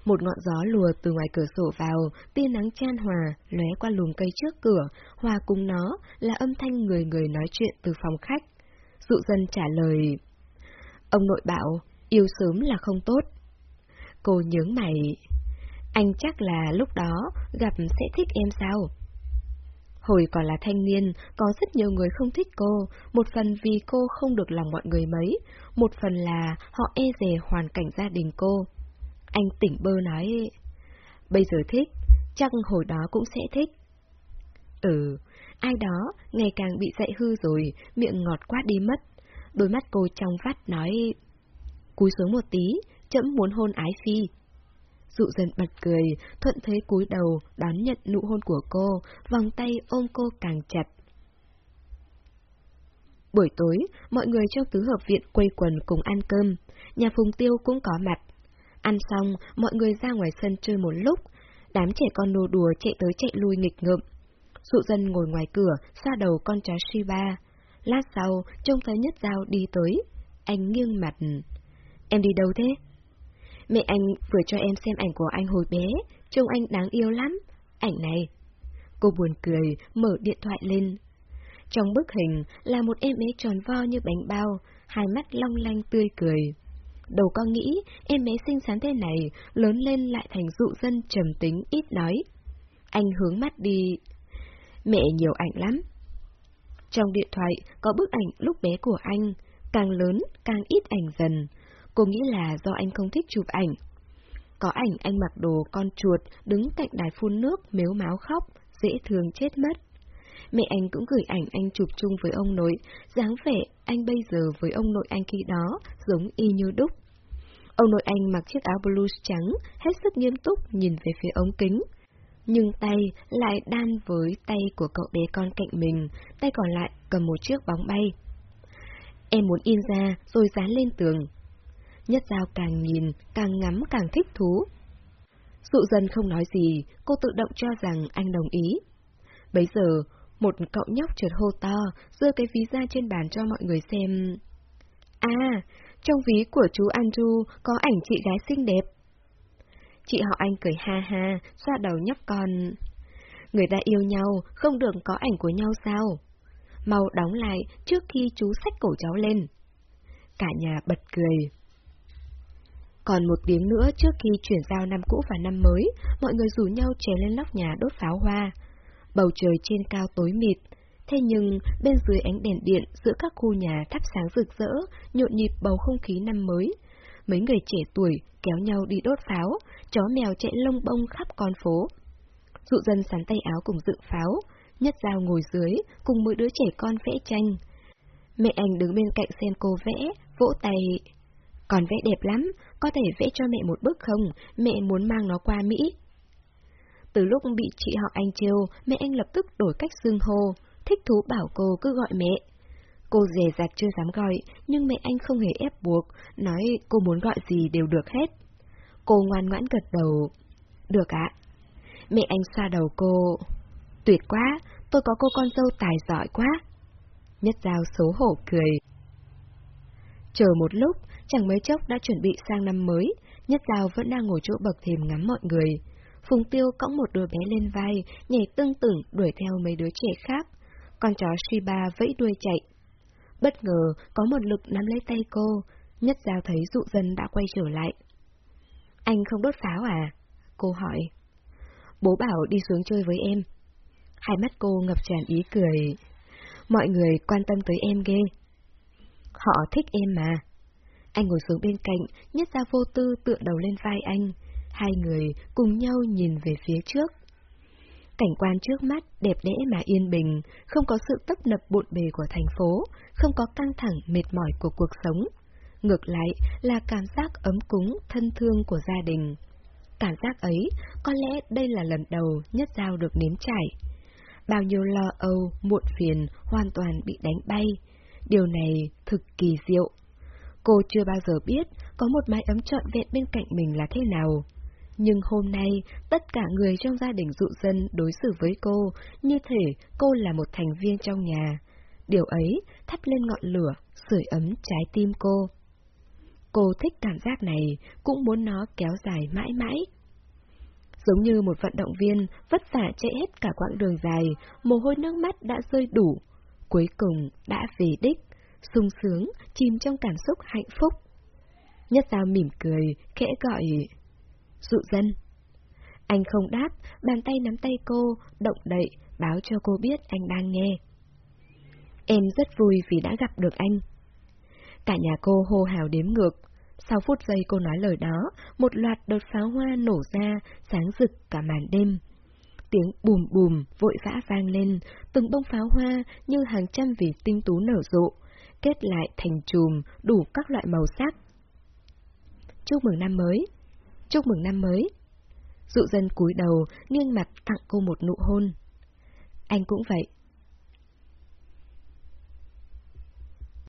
Một ngọn gió lùa từ ngoài cửa sổ vào, tia nắng chan hòa, lóe qua lùm cây trước cửa, hòa cùng nó là âm thanh người người nói chuyện từ phòng khách. Dụ dân trả lời, Ông nội bảo, yêu sớm là không tốt. Cô nhướng mày, anh chắc là lúc đó gặp sẽ thích em sao? Hồi còn là thanh niên, có rất nhiều người không thích cô, một phần vì cô không được lòng mọi người mấy, một phần là họ e dè hoàn cảnh gia đình cô. Anh tỉnh bơ nói, bây giờ thích, chắc hồi đó cũng sẽ thích. Ừ, ai đó ngày càng bị dạy hư rồi, miệng ngọt quá đi mất. Đôi mắt cô trong vắt nói, cúi xuống một tí, chấm muốn hôn ái phi. Dụ dần bật cười, thuận thế cúi đầu, đón nhận nụ hôn của cô, vòng tay ôm cô càng chặt. Buổi tối, mọi người trong tứ hợp viện quây quần cùng ăn cơm. Nhà Phùng Tiêu cũng có mặt. Ăn xong, mọi người ra ngoài sân chơi một lúc. Đám trẻ con nô đùa chạy tới chạy lui nghịch ngợm. Dụ dân ngồi ngoài cửa, xa đầu con chó Shiba. Lát sau, trông thấy nhất dao đi tới. Anh nghiêng mặt. Em đi đâu thế? Mẹ anh vừa cho em xem ảnh của anh hồi bé, trông anh đáng yêu lắm. Ảnh này. Cô buồn cười, mở điện thoại lên. Trong bức hình là một em bé tròn vo như bánh bao, hai mắt long lanh tươi cười. Đầu con nghĩ em bé xinh xắn thế này, lớn lên lại thành dụ dân trầm tính ít nói. Anh hướng mắt đi. Mẹ nhiều ảnh lắm. Trong điện thoại có bức ảnh lúc bé của anh, càng lớn càng ít ảnh dần. Cô nghĩ là do anh không thích chụp ảnh. Có ảnh anh mặc đồ con chuột đứng cạnh đài phun nước mếu máu khóc, dễ thương chết mất. Mẹ anh cũng gửi ảnh anh chụp chung với ông nội, dáng vẻ anh bây giờ với ông nội anh khi đó giống y như đúc. Ông nội anh mặc chiếc áo blues trắng, hết sức nghiêm túc nhìn về phía ống kính. Nhưng tay lại đan với tay của cậu bé con cạnh mình, tay còn lại cầm một chiếc bóng bay. Em muốn in ra rồi dán lên tường. Nhất Giao càng nhìn, càng ngắm càng thích thú. Dụ dần không nói gì, cô tự động cho rằng anh đồng ý. Bấy giờ, một cậu nhóc trượt hô to, đưa cái ví ra trên bàn cho mọi người xem. À, trong ví của chú Andrew có ảnh chị gái xinh đẹp. Chị họ anh cười ha ha, xoa đầu nhóc con. Người ta yêu nhau, không được có ảnh của nhau sao? Mau đóng lại trước khi chú xách cổ cháu lên. Cả nhà bật cười. Còn một tiếng nữa trước khi chuyển giao năm cũ và năm mới, mọi người rủ nhau chè lên nóc nhà đốt pháo hoa. Bầu trời trên cao tối mịt, thế nhưng bên dưới ánh đèn điện giữa các khu nhà thắp sáng rực rỡ, nhộn nhịp bầu không khí năm mới. Mấy người trẻ tuổi kéo nhau đi đốt pháo, chó mèo chạy lông bông khắp con phố. Dụ dân sắn tay áo cùng dựng pháo, nhất dao ngồi dưới, cùng mỗi đứa trẻ con vẽ tranh. Mẹ anh đứng bên cạnh xem cô vẽ, vỗ tay. Còn vẽ đẹp lắm, có thể vẽ cho mẹ một bức không, mẹ muốn mang nó qua Mỹ. Từ lúc bị chị họ anh trêu, mẹ anh lập tức đổi cách xưng hô, thích thú bảo cô cứ gọi mẹ. Cô dè dặt chưa dám gọi, nhưng mẹ anh không hề ép buộc, nói cô muốn gọi gì đều được hết. Cô ngoan ngoãn gật đầu. Được ạ. Mẹ anh xoa đầu cô. Tuyệt quá, tôi có cô con dâu tài giỏi quá. Nhất Giao xấu hổ cười. Chờ một lúc, chẳng mấy chốc đã chuẩn bị sang năm mới, Nhất Giao vẫn đang ngồi chỗ bậc thềm ngắm mọi người. Phùng Tiêu cõng một đứa bé lên vai, nhảy tương tửng đuổi theo mấy đứa trẻ khác. Con chó Shiba vẫy đuôi chạy. Bất ngờ, có một lực nắm lấy tay cô, Nhất Giao thấy dụ dân đã quay trở lại. Anh không đốt pháo à? Cô hỏi. Bố bảo đi xuống chơi với em. Hai mắt cô ngập tràn ý cười. Mọi người quan tâm tới em ghê. Họ thích em mà. Anh ngồi xuống bên cạnh, nhất ra vô tư tựa đầu lên vai anh. Hai người cùng nhau nhìn về phía trước. Cảnh quan trước mắt đẹp đẽ mà yên bình, không có sự tấp nập bộn bề của thành phố, không có căng thẳng mệt mỏi của cuộc sống. Ngược lại là cảm giác ấm cúng, thân thương của gia đình. Cảm giác ấy, có lẽ đây là lần đầu Nhất Giao được nếm trải. Bao nhiêu lo âu, muộn phiền hoàn toàn bị đánh bay. Điều này thực kỳ diệu. Cô chưa bao giờ biết có một mái ấm trọn vẹn bên cạnh mình là thế nào. Nhưng hôm nay, tất cả người trong gia đình dụ dân đối xử với cô như thể cô là một thành viên trong nhà. Điều ấy thắp lên ngọn lửa, sưởi ấm trái tim cô. Cô thích cảm giác này, cũng muốn nó kéo dài mãi mãi. Giống như một vận động viên vất vả chạy hết cả quãng đường dài, mồ hôi nước mắt đã rơi đủ. Cuối cùng đã về đích, sung sướng, chìm trong cảm xúc hạnh phúc. Nhất Giao mỉm cười, khẽ gọi Dụ dân. Anh không đáp, bàn tay nắm tay cô, động đậy, báo cho cô biết anh đang nghe. Em rất vui vì đã gặp được anh. Cả nhà cô hô hào đếm ngược. Sau phút giây cô nói lời đó, một loạt đợt pháo hoa nổ ra, sáng rực cả màn đêm. Tiếng bùm bùm vội vã vang lên, từng bông pháo hoa như hàng trăm vì tinh tú nở rộ, kết lại thành chùm đủ các loại màu sắc. Chúc mừng năm mới! Chúc mừng năm mới! Dụ dân cúi đầu, nghiêng mặt tặng cô một nụ hôn. Anh cũng vậy.